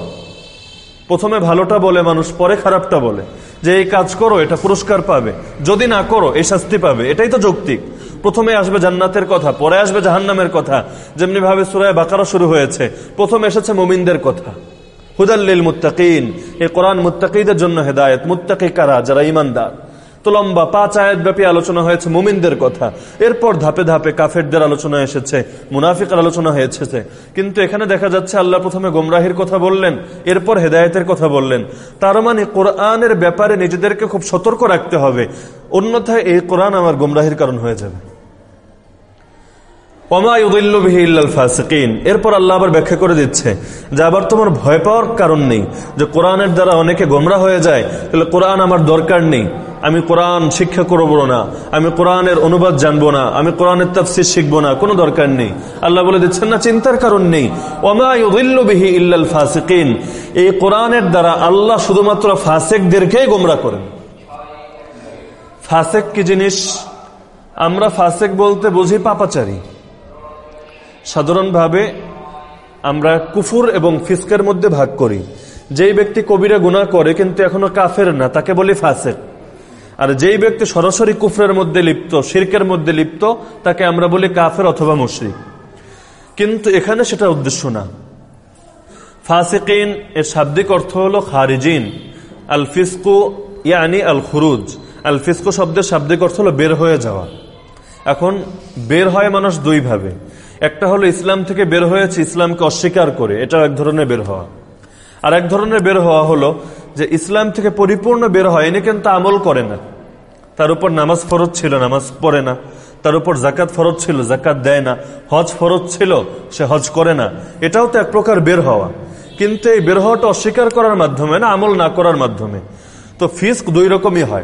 প্রথমে ভালোটা বলে, মানুষ পরে খারাপটা বলে। যে এই কাজ করো, এটা পুরস্কার পাবে। যদি না করো, এই শাস্তি পাবে। এটাই তো যৌক্তিক। প্রথমে আসবে জান্নাতের কথা, পরে আসবে জাহান্নামের কথা। যেমনি ভাবে সুরায় বাকারা শুরু হয়েছে, প্রথমে এসেছে মোমিনদের কথা। হুদাল্লিল মুত্তাকিন। এ কোরআন মুত্তাকিদের জন্য হেদায়ত। মুত্তাকি কারা? যারা ইমানদার তো লম্বা পাঁচ আয়াত ব্যাপী আলোচনা হয়েছে মোমিনদের কথা। এরপর ধাপে ধাপে কাফেরদের আলোচনা এসেছে, মুনাফিকের আলোচনা হয়েছে কিন্তু এখানে দেখা যাচ্ছে আল্লাহ প্রথমে গোমরাহির কথা বললেন, এরপর হেদায়তের কথা বললেন। তার মানে কোরআনের ব্যাপারে নিজেদেরকে খুব সতর্ক রাখতে হবে। অন্যথায় এই কোরআন আমার গোমরাহির কারণ হয়ে যাবে। এরপর আল্লাহ আবার ব্যাখ্যা করে দিচ্ছে যে আবার তোমার ভয় পাওয়ার কারণ নেই, যে কোরআনের দ্বারা অনেকে গোমরা হয়ে যায়। তাহলে কোরআন আমার দরকার নেই, আমি কোরআন শিক্ষা করব না, আমি কোরআনের অনুবাদ জানব না, আমি কোরআনের তাফসির শিখব না, কোনো দরকার নেই। আল্লাহ বলে দিচ্ছেন, না, চিন্তার কারণ নেই। ওমাইবিহি ইল্লাল ফাসিকিন। এই কোরআনের দ্বারা আল্লাহ শুধুমাত্র ফাসেকদেরকেই গোমরা করেন। ফাসেক কি জিনিস? আমরা ফাসেক বলতে বুঝি পাপাচারী। সাধারণভাবে আমরা কুফুর এবং ফিসকের মধ্যে ভাগ করি। যেই ব্যক্তি কবিরা গুণা করে কিন্তু এখনও কাফের না, তাকে বলি ফাসেক। আর যেই ব্যক্তি সরাসরি কুফরের মধ্যে লিপ্ত, শির্কের মধ্যে লিপ্ত, তাকে আমরা বলি কাফের অথবা মুশরিক। কিন্তু এখানে সেটা উদ্দেশ্য না। ফাসিকিন এর শাব্দিক অর্থ হল খারিজিন। আল ফিসকু ইয়ানি আল খুরুজ আল ফিসকু শব্দের শাব্দিক অর্থ হলো বের হয়ে যাওয়া। এখন বের হয় মানুষ দুইভাবে। একটা হলো ইসলাম থেকে বের হয়েছে ইসলামকে অস্বীকার করে, এটাও এক ধরনের বের হওয়া। আর এক ধরনের বের হওয়া হলো যে ইসলাম থেকে পরিপূর্ণ বের হয় এনে কিন্তু আমল করে না। তার উপর নামাজ ফরজ ছিল, নামাজ পড়ে না। তার উপর জাকাত ফরজ ছিল জাকাত দেয় না। হজ ফরজ ছিল, সে হজ করে না। এটাও তো এক প্রকার বের হওয়া। কিন্তু এই বের হওয়াটা অস্বীকার করার মাধ্যমে না, আমল না করার মাধ্যমে। তো ফিস্ক দুই রকমই হয়।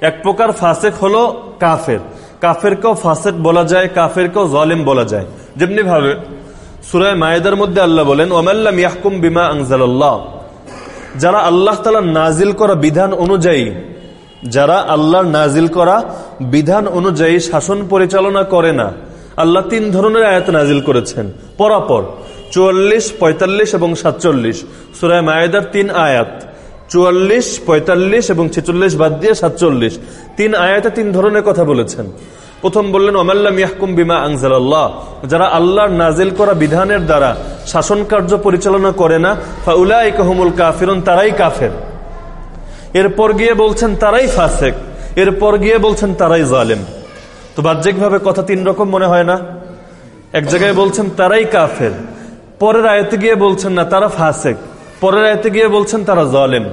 এক প্রকার ফাসেক হলো কাফের। কাফেরকেও ফাসেক বলা যায়, কাফেরকেও জলিম বলা যায়। যেমনি ভাবে সুরায় মায়েদার মধ্যে আল্লাহ বলেন ওমাল্লাম ইয়াহকুম বিমা আংজাল্লাহ যারা আল্লাহ তালা নাজিল করা বিধান অনুযায়ী, যারা আল্লাহর নাজিল করা বিধান অনুযায়ী শাসন পরিচালনা করে না, আল্লাহ তিন ধরনের আয়াত নাজিল করেছেন। পরাপর, চুয়াল্লিশ, পঁয়তাল্লিশ এবং সাতচল্লিশ। সুরায় মায়েদার তিন আয়াত। চুয়াল্লিশ, পঁয়তাল্লিশ এবং ছেচল্লিশ বাদ দিয়ে সাতচল্লিশ। তিন আয়াতে তিন ধরনের কথা বলেছেন। প্রথম বললেন ওমাল্লাম ইয়াহকুম বিমা আংজাল্লাহ যারা আল্লাহর নাজিল করা বিধানের দ্বারা শাসন কার্য পরিচালনা করে না ফাউলাই কাহমুল কাফিরন, তারাই কাফের। এরপর গিয়ে বলছেন, তারাই ফাসেক। এরপর গিয়ে বলছেন, তারাই জালেম। তো বাহ্যিকভাবে কথা তিন রকম মনে হয় না। এক জায়গায় বলছেন, তারাই কাফের। পরের আয়তে গিয়ে বলছেন, না, তারা ফাসেক। পরের আয়তে গিয়ে বলছেন, তারা জলেম।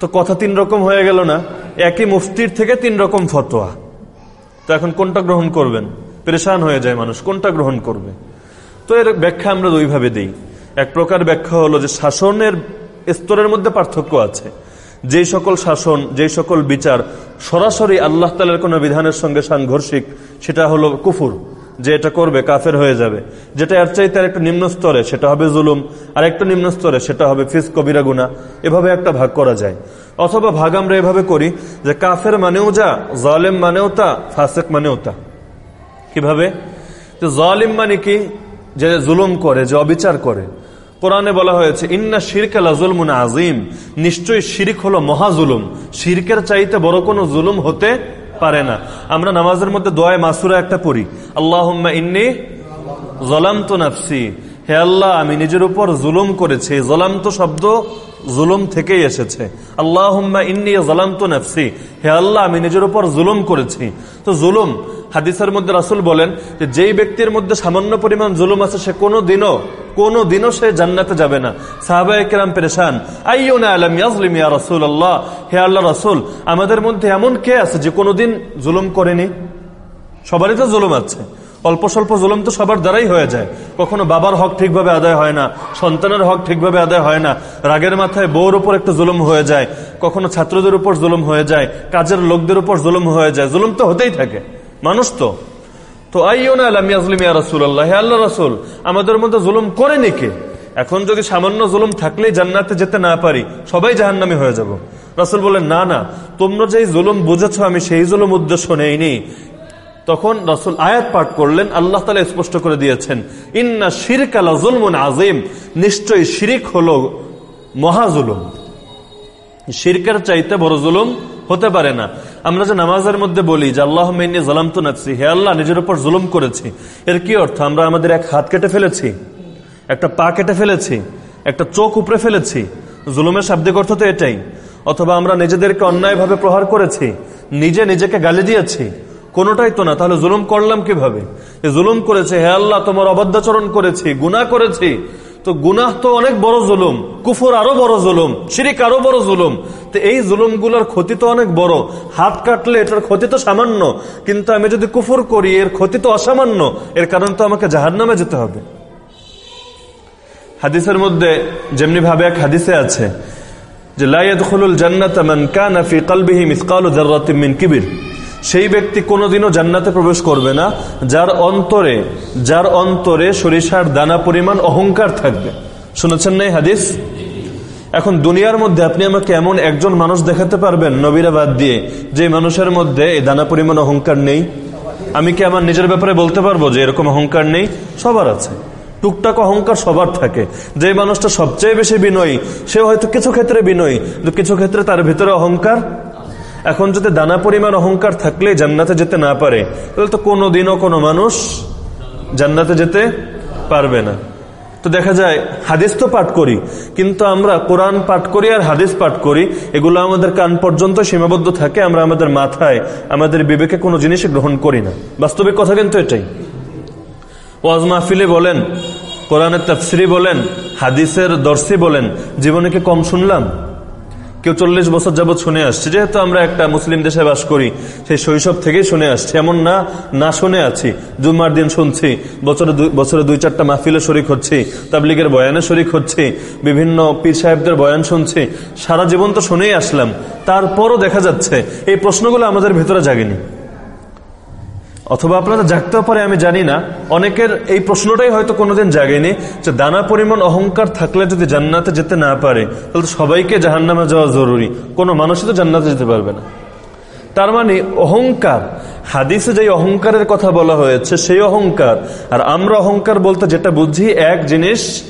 তো কথা তিন রকম হয়ে গেল না? একই মুফতির থেকে তিন রকম ফতোয়া। তো এখন কোনটা গ্রহণ করবেন? পরেশান হয়ে যায় মানুষ, কোনটা গ্রহণ করবে? তো এর ব্যাখ্যা আমরা দুইভাবে দিই। এক প্রকার ব্যাখ্যা হলো যে শাসনের স্তরের মধ্যে পার্থক্য আছে। যেই সকল শাসন, যেই সকল বিচার সরাসরি আল্লাহ তালের কোনো বিধানের সঙ্গে সাংঘর্ষিক, সেটা হলো কুফুর। যে এটা করবে, কাফের হয়ে যাবে। যেটা এর চাইতে আর একটা নিম্ন স্তরে, সেটা হবে জুলুম। আর একটা নিম্ন স্তরে, সেটা হবে ফিস কবিরা গুনা এভাবে একটা ভাগ করা যায়। অথবা ভাগ আমরা এভাবে করি যে কাফের মানেও যা, জালেম মানেও তা, ফাসেক মানেও তা। কীভাবে? যে জালিম মানে কি? যে জুলুম করে, যে অবিচার করে। কোরআনে বলা হয়েছে, ইন্না শিরক লাজুলমুন আজিম নিশ্চয়ই শিরিক হলো মহাজুলুম শিরকের চাইতে বড় কোনো জুলুম হতে পারে না। আমরা নামাজের মধ্যে দোয়ায় মাসুরা একটা পড়ি। আল্লাহ ইন্নি জলাম তো নাফসি। হে আল্লাহ, আমি নিজের উপর জুলুম করেছি। জলাম তো শব্দ জুলুম থেকেই এসেছে। আল্লাহ ইন্নি জলাম তো নাফসি। হে আল্লাহ, আমি নিজের উপর জুলুম করেছি। তো জুলুম, হাদিসের মধ্যে রাসুল বলেন যে যেই ব্যক্তির মধ্যে সামান্য পরিমাণ জুলুম আছে, সে কোনো দিনও কোনো দিনও সে জান্নাতে যাবে না। সাহাবাহাম পেরেশান আইনা আলম ইয়াজলিম ইয়া রসুল আল্লাহ হে আল্লাহ রসুল, আমাদের মধ্যে এমন কে আছে যে কোনোদিন জুলুম করেনি? সবারই তো জুলুম আছে। অল্প স্বল্প জুলুম তো সবার দ্বারাই হয়ে যায়। কখনো বাবার হক ঠিকভাবে আদায় হয় না, সন্তানের হক ঠিকভাবে আদায় হয় না, রাগের মাথায় বউর উপর একটা জুলুম হয়ে যায়, কখনো ছাত্রদের উপর জুলুম হয়ে যায়, কাজের লোকদের উপর জুলুম হয়ে যায়, জুলুম তো হতেই থাকে, মানুষ তো। তো আইনা আলাম ইয়াজলিম ইয়া রসুল আল্লাহ আল্লাহ রসুল, আমাদের মধ্যে জুলুম করেনি কে? এখন যদি সামান্য জুলুম থাকলেই জান্নাতে যেতে না পারি, সবাই জাহান্নামি হয়ে যাব। রাসুল বলেন না না, তোমরা যেই জুলুম বুঝেছ, আমি সেই জুলুম উদ্দেশ্য নেইনি। তখন রসুল আয়াত পাঠ করলেন, আল্লাহ তালা স্পষ্ট করে দিয়েছেন, ইন্না শিরক আলা জুলমুন আজিম নিশ্চয়ই শিরিক হল মহাজুলুম শিরকের চাইতে বড় জুলুম হতে পারে না। আমরা যে নামাজের মধ্যে বলি যে আল্লাহ মেনে জালাম তো নাচ্ছি হে আল্লাহ, নিজের উপর জুলুম করেছি। এর কি অর্থ? আমরা আমাদের এক হাত কেটে ফেলেছি, একটা পা কেটে ফেলেছি, একটা চোখ উপরে ফেলেছি। জুলুমের শাব্দিক অর্থ তো এটাই। অথবা আমরা নিজেদেরকে অন্যায়ভাবে প্রহার করেছি, নিজে নিজেকে গালি দিয়েছি কোনোটাই তো না। তাহলে জুলুম করলাম কীভাবে? জুলুম করেছে, হে আল্লাহ, তোমার অবাধ্যাচরণ করেছি গুণা করেছি। তো গুনাহ তো অনেক বড় জুলুম, কুফর আরও বড় জুলুম, শিরিক আরও বড় জুলুম। তো এই জুলুমগুলোর ক্ষতি তো অনেক বড়। হাত কাটলে এটার ক্ষতি তো সামান্য, কিন্তু আমি যদি কুফর করি, এর ক্ষতি তো অসামান্য। এর কারণ তো আমাকে জাহার নামে যেতে হবে। হাদিসের মধ্যে যেমনি ভাবে এক হাদিসে আছে যে লাইয়াদুল জান্নাত মান কানা ফি কলবিহি মিসকালু যাররাতিন মিন কিবির। সেই ব্যক্তি কোনোদিনও জান্নাতে প্রবেশ করবে না, যার অন্তরে যার অন্তরে সরিষার দানা পরিমাণ অহংকার থাকবে। শুনেছেন নাই হাদিস? এখন দুনিয়ার মধ্যে আপনি আমাকে এমন একজন মানুষ দেখাতে পারবেন নবীরা বাদ দিয়ে, যে মানুষের মধ্যে এই দানা পরিমাণ অহংকার নেই? আমি কি আমার নিজের ব্যাপারে বলতে পারব যে এরকম অহংকার নেই? সবার আছে। টুকটাক অহংকার সবার থাকে। যে মানুষটা সবচেয়ে বেশি বিনয়ী সে হয়তো কিছু ক্ষেত্রে বিনয়ী কিছু ক্ষেত্রে তার ভিতরে অহংকার এখন যদি দানা পরিমাণ অহংকার থাকলে জান্নাতে যেতে না পারে, তাহলে তো কোনো দিনও কোনো মানুষ জান্নাতে যেতে পারবে না। তো দেখা যায়, হাদিস তো পাঠ করি, কিন্তু আমরা কোরআন পাঠ করি আর হাদিস পাঠ করি, এগুলো আমাদের কান পর্যন্ত সীমাবদ্ধ থাকে, আমরা আমাদের মাথায়, আমাদের বিবেকে কোনো জিনিস গ্রহণ করি না। বাস্তবিক কথা কিন্তু এটাই। ওয়াজ মাহফিলে বলেন, কোরআনের তফসিরি বলেন, হাদিসের দর্শি বলেন, জীবনে কি কম শুনলাম? কেউ চল্লিশ বছর যাবৎ শুনে আসছে, যেহেতু আমরা একটা মুসলিম দেশে বাস করি, সেই শৈশব থেকেই শুনে আসছি। এমন না না শুনে আছি। জুম্মার দিন শুনছি, বছরে বছরে দুই চারটা মাহফিলে শরিক হচ্ছি, তাবলিগের বয়ানে শরিক হচ্ছি, বিভিন্ন পীর সাহেবদের বয়ান শুনছি। সারা জীবন তো শুনেই আসলাম। তারপরও দেখা যাচ্ছে, এই প্রশ্নগুলো আমাদের ভেতরে জাগেনি। অথবা আপনাদের জাগতেও পারে, আমি জানি না। অনেকের এই প্রশ্নটাই হয়তো কোনোদিন জাগেনি যে দানা পরিমাণ অহংকার থাকলে যদি জান্নাতে যেতে না পারে, তাহলে সবাইকে জাহান্নামে যাওয়া জরুরি। কোনো মানুষই তো জান্নাতে যেতে পারবে না। তার মানে অহংকার, হাদিসে যে অহংকারের কথা বলা হয়েছে, সেই অহংকার। আর আমরা অহংকার বলতে যেটা বুঝি, এক জিনিস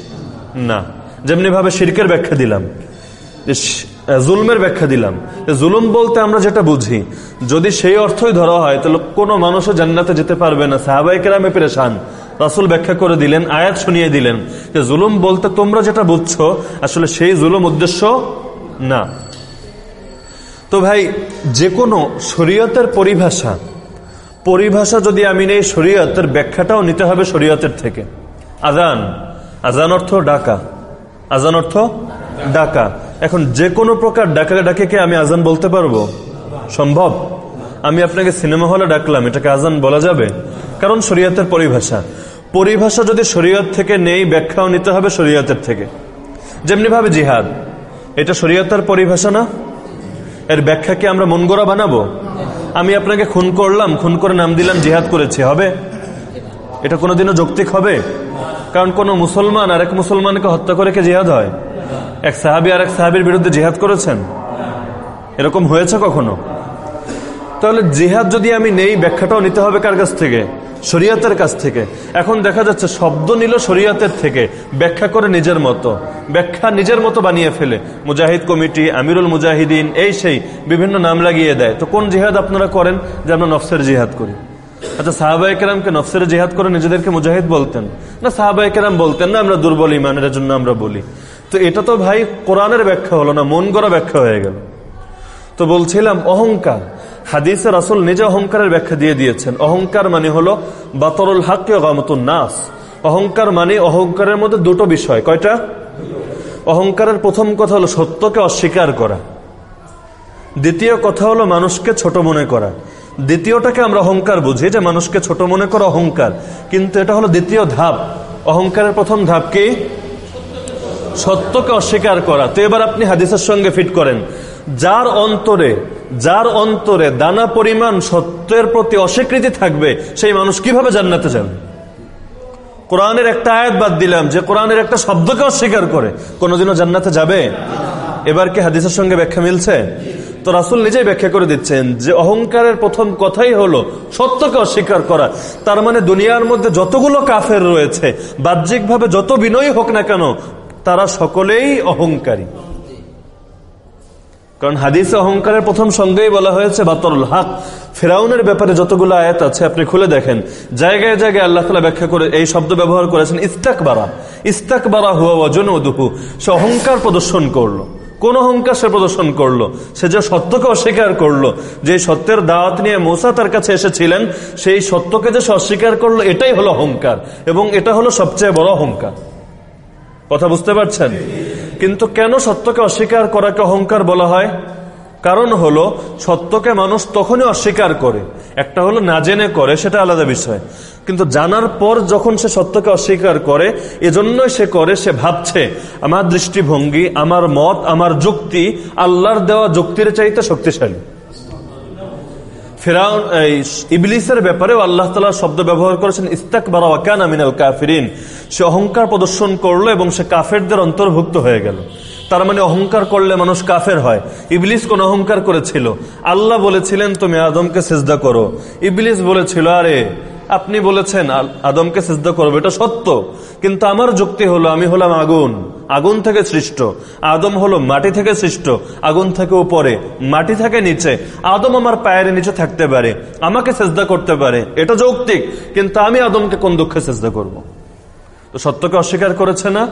না। যেমনি ভাবে শিরকের ব্যাখ্যা দিলাম। জুলমের ব্যাখ্যা দিলাম। জুলুম বলতে আমরা যেটা বুঝি, যদি সেই অর্থই ধরা হয়, তাহলে কোনো মানুষও জান্নাতে যেতে পারবে না। সাহাবাই কেরামে পেরেশান। রাসুল ব্যাখ্যা করে দিলেন, আয়াত শুনিয়ে দিলেন যে, জুলুম বলতে তোমরা যেটা বুঝছ, আসলে সেই জুলুম উদ্দেশ্য না। তো ভাই, যে কোনো শরীয়তের পরিভাষা পরিভাষা যদি আমি নেই, শরীয়তের ব্যাখ্যাটাও নিতে হবে শরীয়তের থেকে। আজান আজান অর্থ ডাকা। আজান অর্থ ডাকা। এখন যে কোনো প্রকার ডাকা ডাকে আমি আজান বলতে পারব? সম্ভব? আমি আপনাকে সিনেমা হলে ডাকলাম, এটাকে আজান বলা যাবে? কারণ শরীয়তের পরিভাষা। পরিভাষা যদি শরীয়ত থেকে নেই, ব্যাখ্যাও নিতে হবে শরীয়তের থেকে। যেমনি ভাবে জিহাদ। এটা শরীয়তের পরিভাষা না? এর ব্যাখ্যা কি আমরা মন গড়া বানাবো? আমি আপনাকে খুন করলাম, খুন করে নাম দিলাম, জিহাদ করেছি। হবে? এটা কোনোদিনও যৌক্তিক হবে? কারণ কোন মুসলমান আর এক মুসলমানকে হত্যা করে কে জিহাদ হয়? এক সাহাবি আর এক সাহাবির বিরুদ্ধে জেহাদ করেছেন? এরকম হয়েছে কখনো? তাহলে জিহাদ যদি আমি নেই, ব্যাখ্যাটাও নিতে হবে কার কাছ থেকে? শরিয়াতের কাছ থেকে। এখন দেখা যাচ্ছে শব্দ নিল শরিয়াতের থেকে, ব্যাখ্যা করে নিজের মতো। ব্যাখ্যা নিজের মতো বানিয়ে ফেলে। মুজাহিদ কমিটি, আমিরুল মুজাহিদিন, এই সেই বিভিন্ন নাম লাগিয়ে দেয়। তো কোন জিহাদ আপনারা করেন যে আমরা নফসের জিহাদ করি? আচ্ছা সাহাবাই কেরামকে নফসের জেহাদ করে নিজেদেরকে মুজাহিদ বলতেন? না সাহাবাই কেরাম বলতেন না, আমরা দুর্বল ইমানের জন্য আমরা বলি। তো এটা তো ভাই কোরআনের ব্যাখ্যা হলো না মন গড়া ব্যাখ্যা হয়ে গেল। তো বলছিলাম, অহংকার। হাদিসের আসল নিজে অহংকারের ব্যাখ্যা দিয়ে দিয়েছেন। অহংকার মানে হলো বাতরুল গামতুন নাস। অহংকার মানে অহংকারের মধ্যে দুটো বিষয়। কয়টা? অহংকারের প্রথম কথা হলো সত্যকে অস্বীকার করা। দ্বিতীয় কথা হলো মানুষকে ছোট মনে করা। দ্বিতীয়টাকে আমরা অহংকার বুঝি, যে মানুষকে ছোট মনে করা অহংকার। কিন্তু এটা হলো দ্বিতীয় ধাপ। অহংকারের প্রথম ধাপ কি? সত্যকে অস্বীকার করা। তো এবার আপনি হাদিসের সঙ্গে ফিট করেন। যার অন্তরে যার অন্তরে দানা পরিমাণ সত্যের প্রতি অস্বীকৃতি থাকবে, সেই মানুষ কীভাবে জান্নাতে যাবে? কোরআনের একটা আয়াত বাদ দিলাম যে কোরআনের একটা শব্দকে অস্বীকার করে। কোনোদিনও জান্নাতে যাবে? এবার কি হাদিসের সঙ্গে ব্যাখ্যা মিলছে? তো রাসুল নিজেই ব্যাখ্যা করে দিচ্ছেন যে অহংকারের প্রথম কথাই হলো সত্যকে অস্বীকার করা। তার মানে দুনিয়ার মধ্যে যতগুলো কাফের রয়েছে, বাহ্যিকভাবে যত বিনয়ী হোক না কেন তারা সকলেই অহংকারী। কারণ হাদিস অহংকারের প্রথম সঙ্গেই বলা হয়েছে, বাতরুল হক। ফেরাউনের ব্যাপারে যতগুলো আয়াত আছে, আপনি খুলে দেখেন। জায়গায় জায়গায় আল্লাহ তালা ব্যাখ্যা করে এই শব্দ ব্যবহার করেছেন ইস্তাক বারা ইস্তাক বারা হুয়া ওজন দুহু সে অহংকার প্রদর্শন করল। কোন অহংকার সে প্রদর্শন করল? সে যে সত্যকে অস্বীকার করল, যে সত্যের দাওয়াত নিয়ে মোসা তার কাছে এসেছিলেন, সেই সত্যকে যে সে অস্বীকার করল, এটাই হলো অহংকার। এবং এটা হলো সবচেয়ে বড় অহংকার। কথা বুঝতে পারছেন? কিন্তু কেন সত্যকে অস্বীকার করাকে অহংকার বলা হয়? কারণ হলো, সত্যকে মানুষ তখনই অস্বীকার করে। একটা হলো না জেনে করে, সেটা আলাদা বিষয়। কিন্তু জানার পর যখন সে সত্যকে অস্বীকার করে, এজন্যই সে করে, সে ভাবছে, আমার দৃষ্টিভঙ্গি, আমার মত, আমার যুক্তি, আল্লাহর দেওয়া যুক্তির চাইতে শক্তিশালী। ফেরাউন ইবলিসের ব্যাপারেও আল্লাহ তালা শব্দ ব্যবহার করেছেন ইস্তাক বারাওয়াকান আমিনাল কাফিরিন। সে অহংকার প্রদর্শন করল এবং সে কাফেরদের অন্তর্ভুক্ত হয়ে গেল। তার মানে অহংকার করলে মানুষ কাফের হয়। ইবলিস কোন অহংকার করেছিল? আল্লাহ বলেছিলেন, তুমি আদমকে সেজদা করো। ইবলিস বলেছিল, আরে আপনি বলেছেন আদমকে সিদ্ধ করব, এটা সত্য। কিন্তু আমার যুক্তি হলো, আমি হলাম আগুন। আগুন থেকে সৃষ্ট। আদম হলো মাটি থেকে সৃষ্ট। আগুন থেকে উপরে, মাটি থেকে নিচে। আদম আমার পায়ের নিচে থাকতে পারে, আমাকে সেজদা করতে পারে, এটা যৌক্তিক। কিন্তু আমি আদমকে কোন দুঃখে সেজদা করব। তো সত্যকে অস্বীকার করেছে না?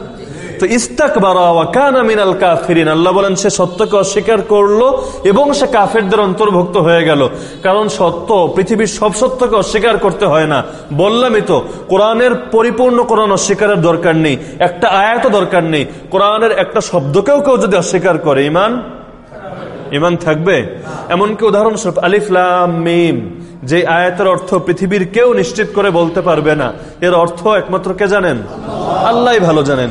তো মিনাল কাফিরিন। আল্লাহ বলেন, সে সত্যকে অস্বীকার করল এবং সে কাফেরদের অন্তর্ভুক্ত হয়ে গেল। কারণ সত্য পৃথিবীর সব সত্যকে অস্বীকার করতে হয় না। বললামই তো, কোরআনের পরিপূর্ণ কোরআন অস্বীকারের দরকার নেই, একটা আয়াত দরকার নেই। কোরআনের একটা শব্দকেও কেউ যদি অস্বীকার করে, ইমান? ইমান থাকবে? এমনকি উদাহরণস্বরূপ আলিফলাম মিম, যে আয়াতের অর্থ পৃথিবীর কেউ নিশ্চিত করে বলতে পারবে না। এর অর্থ একমাত্র কে জানেন? আল্লাহ ভালো জানেন।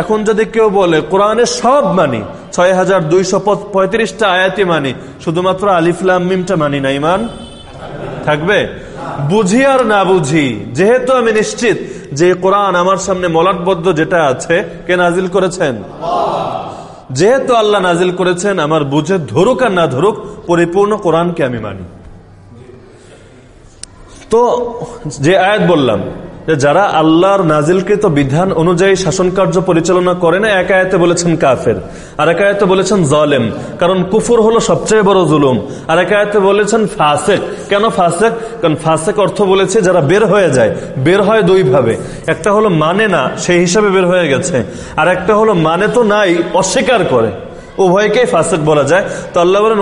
এখন যদি কেউ বলে, কোরআনের সব মানি ছয় হাজার দুইশো পঁয়ত্রিশটা আয়াতি মানি, শুধুমাত্র আলিফলাম মিমটা মানি না, ইমান থাকবে? বুঝি আর না বুঝি, যেহেতু আমি নিশ্চিত যে কোরআন আমার সামনে মলাটবদ্ধ যেটা আছে, কে নাজিল করেছেন? যেহেতু আল্লাহ নাজিল করেছেন, আমার বুঝে ধরুক আর না ধরুক, পরিপূর্ণ কোরআনকে আমি মানি। তো যে আয়াত বললাম যারা আল্লাহর নাজিলকৃত বিধান অনুযায়ী শাসন কার্য পরিচালনা করে না, এক আয়তে বলেছেন কাফের, আর এক আয়তে বলেছেন জলেম, কারণ কুফুর হলো সবচেয়ে বড় জুলুম। আর এক আয়তে বলেছেন ফাসেক। কেন ফাসেক? কারণ ফাসেক অর্থ বলেছে যারা বের হয়ে যায়, বের হয় দুই ভাবে একটা হলো মানে না, সেই হিসাবে বের হয়ে গেছে। আর একটা হলো মানে তো নাই, অস্বীকার করে। উভয়কেই ফাসেক বলা যায়। তো আল্লাহ বলেন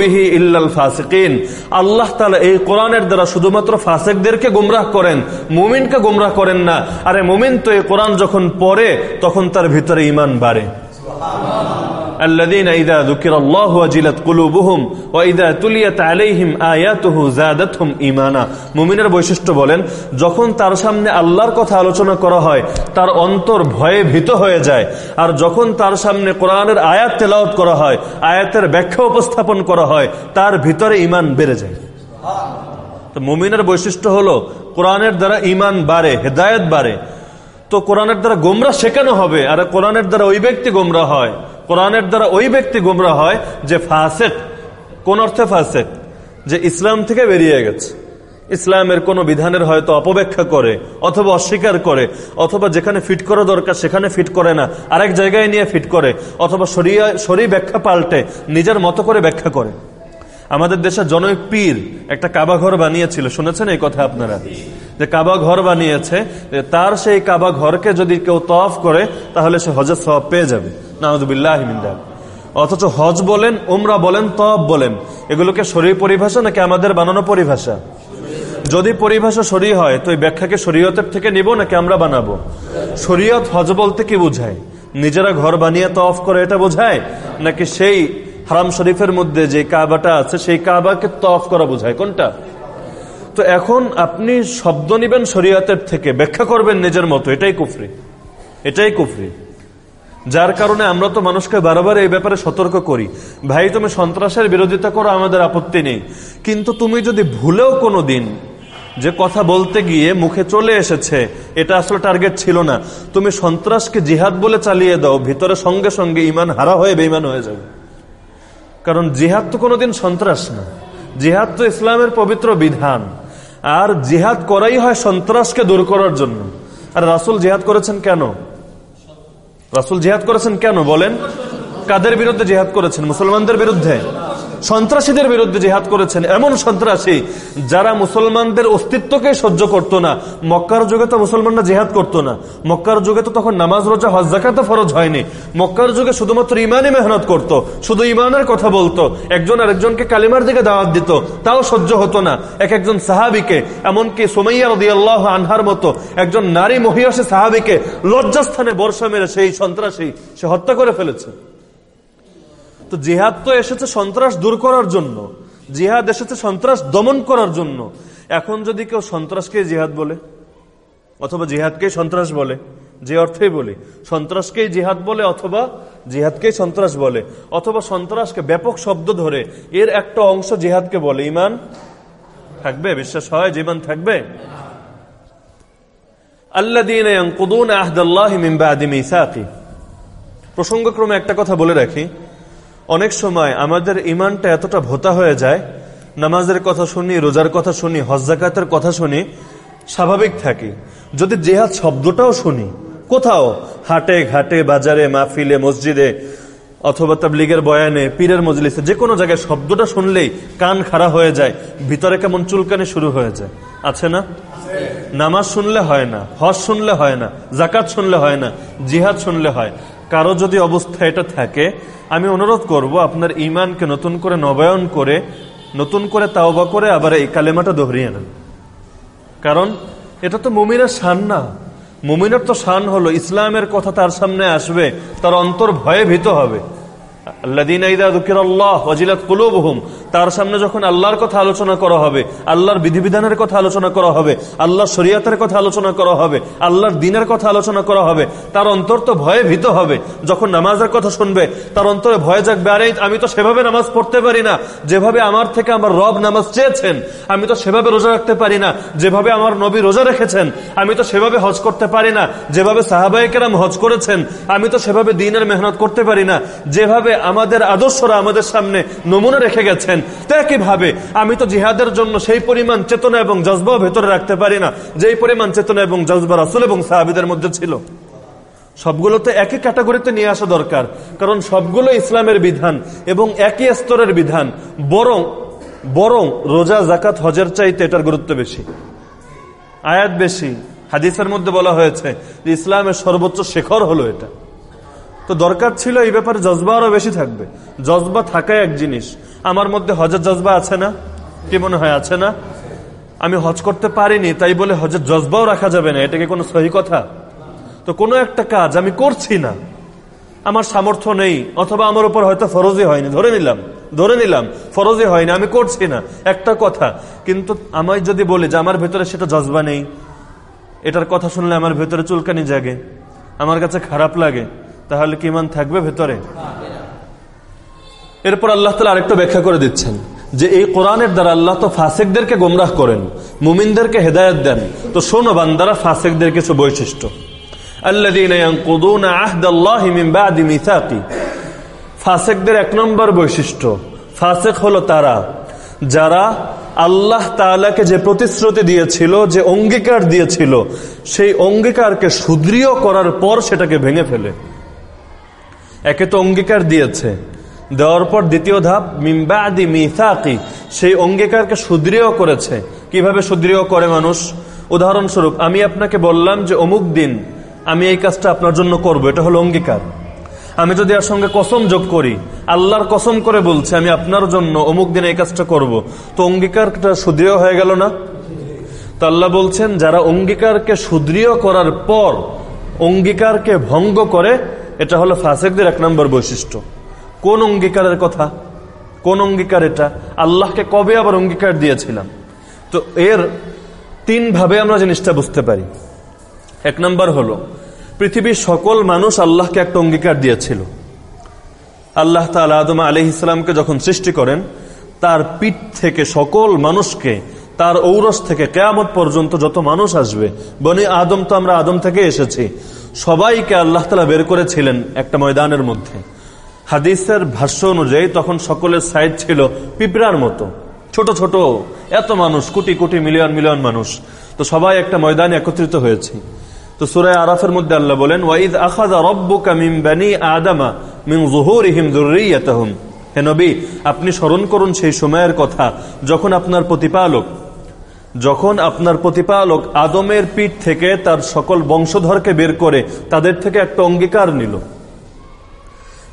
বিহি ইল্লাল ফাসিকিন। আল্লাহ তালা এই কোরআনের দ্বারা শুধুমাত্র ফাসেকদেরকে গুমরাহ করেন, মুমিনকে গুমরাহ করেন না। আরে মুমিন তো এই কোরআন যখন পড়ে, তখন তার ভিতরে ইমান বাড়ে। الذين إذا ذكر الله وجلت قلوبهم وإذا تليت عليهم آياته زادتهم إيمانا মুমিনের বৈশিষ্ট্য বলেন যখন তার সামনে আল্লাহর কথা আলোচনা করা হয় তার অন্তর ভয়ে ভীত হয়ে যায় আর যখন তার সামনে কোরআনের আয়াত তেলাওয়াত করা হয় আয়াতের ব্যাখ্যা উপস্থাপন করা হয় তার ভিতরে ইমান বেড়ে যায় তো মুমিনের বৈশিষ্ট্য হলো কোরআনের দ্বারা ইমান বাড়ে হেদায়ত বাড়ে তো কোরআনের দ্বারা গোমরা শেখানো হবে আর কোরআনের দ্বারা ওই ব্যক্তি গোমরা হয় কোরআনের দ্বারা ওই ব্যক্তি গুমরা হয় যে ফাসেক। কোন অর্থে ফাসেক? যে ইসলাম থেকে বেরিয়ে গেছে। ইসলামের কোন বিধানের হয়তো অপব্যাখ্যা করে, অথবা অস্বীকার করে, অথবা যেখানে ফিট করা দরকার সেখানে ফিট করে না, আরেক জায়গায় নিয়ে ফিট করে, অথবা সরিয়া সরি ব্যাখ্যা পাল্টে, নিজের মতো করে ব্যাখ্যা করে। আমাদের দেশের জনৈক পীর একটা কাবা ঘর বানিয়েছিল, শুনেছেন এই কথা আপনারা? যে কাবা ঘর বানিয়েছে তার সেই কাবা ঘরকে যদি কেউ তফ করে, তাহলে সে হজের সব পেয়ে যাবে। অথচ হজ বলেন, উমরা বলেন তফ বলেন। এগুলোকে শরীর পরিভাষা নাকি আমাদের বানানো পরিভাষা? যদি পরিভাষা সরি হয়, তো এই ব্যাখ্যাকে শরীয়তের থেকে নিব নাকি আমরা বানাবো? শরীয়ত হজ বলতে কি বোঝায়? নিজেরা ঘর বানিয়ে তফ করে এটা বোঝায়? নাকি সেই হারাম শরীফের মধ্যে যে কাবাটা আছে, সেই কাবাকে তফ করা বোঝায়? কোনটা? তো এখন আপনি শব্দ নিবেন শরীয়তের থেকে, ব্যাখ্যা করবেন নিজের মতো। এটাই কুফরি। এটাই কুফরি। যার কারণে আমরা তো মানুষকে বারবার এই ব্যাপারে সতর্ক করি। ভাই, তুমি সন্ত্রাসের বিরোধিতা করো, আমাদের আপত্তি নেই। কিন্তু তুমি যদি ভুলেও কোনো দিন যে কথা বলতে গিয়ে মুখে চলে এসেছে, এটা আসলে টার্গেট ছিল না। তুমি সন্ত্রাসকে জিহাদ বলে চালিয়ে দাও, ভিতরে সঙ্গে সঙ্গে ইমান হারা হয়ে বেইমান হয়ে যাবে। কারণ জিহাদ তো কোনোদিন সন্ত্রাস না। জিহাদ তো ইসলামের পবিত্র বিধান। আর জিহাদ করাই হয় সন্ত্রাসকে দূর করার জন্য। আর রাসুল জিহাদ করেছেন কেন? রাসুল জেহাদ করেছেন কেন বলেন? কাদের বিরুদ্ধে জেহাদ করেছেন? মুসলমানদের বিরুদ্ধে? সন্ত্রাসীদের বিরুদ্ধে জেহাদ করেছেন এমন সন্ত্রাসী যারা মুসলমানদের অস্তিত্বকে সহ্য করত না। মক্কার যুগে তো মুসলমানরা জেহাদ করতো না। মক্কার যুগে তো তখন নামাজ, রোজা, হজ জাকাত ফরজ হয়নি। মক্কার যুগে শুধুমাত্র ইমানই মেহনত করত। শুধু ইমানের কথা বলতো। একজন আরেকজনকে কালিমার দিকে দাওয়াত দিত, তাও সহ্য হতো না। এক একজন সাহাবিকে, এমনকি সোমাইয়া রদি আল্লাহ আনহার মতো একজন নারী মহিয়াসী সাহাবিকে লজ্জাস্থানে বর্ষা মেরে সেই সন্ত্রাসী সে হত্যা করে ফেলেছে। তো জিহাদ তো এসেছে সন্ত্রাস দূর করার জন্য। জিহাদ এসেছে সন্ত্রাস দমন করার জন্য। এখন যদি কেউ সন্ত্রাসকে জিহাদ বলে, অথবা জিহাদকে সন্ত্রাস বলে, যে অর্থেই বলি, সন্ত্রাসকেই জিহাদ বলে অথবা জিহাদকেই সন্ত্রাস বলে, অথবা সন্ত্রাসকে ব্যাপক শব্দ ধরে, এর একটা অংশ জিহাদকে বলে, ইমান থাকবে? বিশ্বাস হয় ইমান থাকবে? প্রসঙ্গক্রমে একটা কথা বলে রাখি। অনেক সময় আমাদের ইমানটা এতটা ভোতা হয়ে যায়, নামাজের কথা শুনি, রোজার কথা শুনি হজ্জাকাতের কথা শুনি, স্বাভাবিক থাকি। যদি জেহাদ শব্দটাও শুনি, কোথাও হাটে ঘাটে, বাজারে, মাহফিলে, মসজিদে, অথবা তাবলিগের বয়ানে, পীরের মজলিসে, যে কোনো জায়গায় শব্দটা শুনলেই কান খাড়া হয়ে যায়, ভিতরে কেমন চুলকানি শুরু হয়ে যায়। আছে না? নামাজ শুনলে হয় না, হজ শুনলে হয় না, জাকাত শুনলে হয় না, জিহাদ শুনলে হয়। কারও যদি অবস্থা এটা থাকে, আমি অনুরোধ করব আপনার ইমানকে নতুন করে নবায়ন করে, নতুন করে তাওবা করে আবার এই কালেমাটা দোহরিয়ে নেন। কারণ এটা তো মুমিনের শান না। মুমিনের তো শান হলো ইসলামের কথা তার সামনে আসবে, তার অন্তর ভয়ে ভীত হবে। তার সামনে যখন আল্লাহর কথা আলোচনা করা হবে, আল্লাহর বিধিবিধানের কথা আলোচনা করা হবে, আল্লাহর শরিয়াতের কথা আলোচনা করা হবে, আল্লাহর দিনের কথা আলোচনা করা হবে, তার অন্তর তো ভয়ে ভীত হবে। যখন নামাজের কথা শুনবে, তার অন্তরে ভয়ে যাকবে আরে, আমি তো সেভাবে নামাজ পড়তে পারি না। যেভাবে আমার থেকে আমার রব নামাজ চেয়েছেন, আমি তো সেভাবে রোজা রাখতে পারি না। যেভাবে আমার নবী রোজা রেখেছেন, আমি তো সেভাবে হজ করতে পারি না। যেভাবে সাহাবাহিকেরাম হজ করেছেন, আমি তো সেভাবে দিনের মেহনত করতে পারি না। যেভাবে আমাদের আদর্শরা আমাদের সামনে নমুনা রেখে গেছেন একইভাবে আমি তো জিহাদের জন্য সেই পরিমাণ চেতনা এবং জজবাও ভেতরে রাখতে পারি না, যেই পরিমাণ চেতনা এবং জজবা রাসুল এবং সাহাবিদের মধ্যে ছিল। সবগুলো তো একই ক্যাটাগরিতে নিয়ে আসা দরকার, কারণ সবগুলো ইসলামের বিধান এবং একই স্তরের বিধান, বরং বরং রোজা জাকাত হজের চাইতে এটার গুরুত্ব বেশি। আয়াত বেশি, হাদিসের মধ্যে বলা হয়েছে, ইসলামের সর্বোচ্চ শেখর হলো এটা। তো দরকার ছিল এই ব্যাপারে জজবা আরও বেশি থাকবে। জজবা থাকাই এক জিনিস। আমার মধ্যে হজের জজবা আছে না? কি মনে হয়, আছে না? আমি হজ করতে পারিনি, তাই বলে হজের জজবাও রাখা যাবে না। এটা কি কোনো সহি কথা? তো কোনো একটা কাজ আমি করছি না। আমার সামর্থ্য নেই, অথবা আমার উপর হয়তো ফরজই হয়নি। ধরে নিলাম ধরে নিলাম, ফরজই হয়নি, আমি করছি না। একটা কথা, কিন্তু আমি যদি বলি যে আমার ভেতরে সেটা জজবা নেই, এটার কথা শুনলে আমার ভেতরে চুলকানি জাগে, আমার কাছে খারাপ লাগে। তাহলে কি ইমান থাকবে ভেতরে? এরপর আল্লাহ তালা আরেকটা ব্যাখ্যা করে দিচ্ছেন যে এই কোরআনের দ্বারা আল্লাহ তো ফাসেকদেরকে গোমরাহ করেন, মুমিনদেরকে হেদায়ত দেন। তো শোনো বান্দারা, ফাসেকদের কিছু বৈশিষ্ট্য। ফাসেকদের এক নম্বর বৈশিষ্ট্য, ফাসেক হলো তারা, যারা আল্লাহ যে প্রতিশ্রুতি দিয়েছিল, যে অঙ্গীকার দিয়েছিল, সেই অঙ্গীকারকে সুদৃঢ় করার পর সেটাকে ভেঙে ফেলে। একে তো অঙ্গীকার দিয়েছে। দেওয়ার পর দ্বিতীয় ধাপ মিম্বাদি মিথাকি সেই অঙ্গীকারকে সুদৃঢ় করেছে। কীভাবে সুদৃঢ় করে মানুষ? উদাহরণস্বরূপ, আমি আপনাকে বললাম যে, অমুক দিন আমি এই কাজটা আপনার জন্য করব, এটা হলো অঙ্গীকার। আমি যদি এর সঙ্গে কসম যোগ করি, আল্লাহর কসম করে বলছে, আমি আপনার জন্য অমুক দিন এই কাজটা করব, তো অঙ্গীকারটা সুদৃঢ় হয়ে গেল না? তো আল্লাহ বলছেন, যারা অঙ্গীকারকে সুদৃঢ় করার পর অঙ্গীকারকে ভঙ্গ করে এটা হলো ফাসেকদের এক নম্বর বৈশিষ্ট্য। কোন অঙ্গীকারের কথা? কোন অঙ্গীকার এটা? আল্লাহকে কবে আবার অঙ্গীকার দিয়েছিলাম? তো এর তিন ভাবে আমরা জিনিসটা বুঝতে পারি। এক নম্বর হলো, পৃথিবীর সকল মানুষ আল্লাহকে একটা অঙ্গীকার দিয়েছিল। আল্লাহ তালা আদম আলহ ইসলামকে যখন সৃষ্টি করেন, তার পিঠ থেকে সকল মানুষকে, তার ঔরস থেকে কেয়ামত পর্যন্ত যত মানুষ আসবে, বনি আদম তো আমরা আদম থেকে এসেছি সবাইকে আল্লাহ তালা বের করেছিলেন একটা ময়দানের মধ্যে। হাদিসের ভাষ্য অনুযায়ী তখন সকলের সাইজ ছিল পিঁপড়ার মতো। ছোট ছোট, এত মানুষ, কোটি কোটি মিলিয়ন মিলিয়ন মানুষ। তো সবাই একটা ময়দানে একত্রিত হয়েছে। তো সুরায় আরাফের মধ্যে আল্লাহ বলেন, ওয়াইদ আখাদা রব্বুকা মিন বানি আদামা মিন যুহুরিহিম যুররিয়াতাহুম। হে নবী, আপনি স্মরণ করুন সেই সময়ের কথা, যখন আপনার প্রতিপালক যখন আপনার প্রতিপালক আদমের পিঠ থেকে তার সকল বংশধরকে বের করে তাদের থেকে একটা অঙ্গীকার নিল।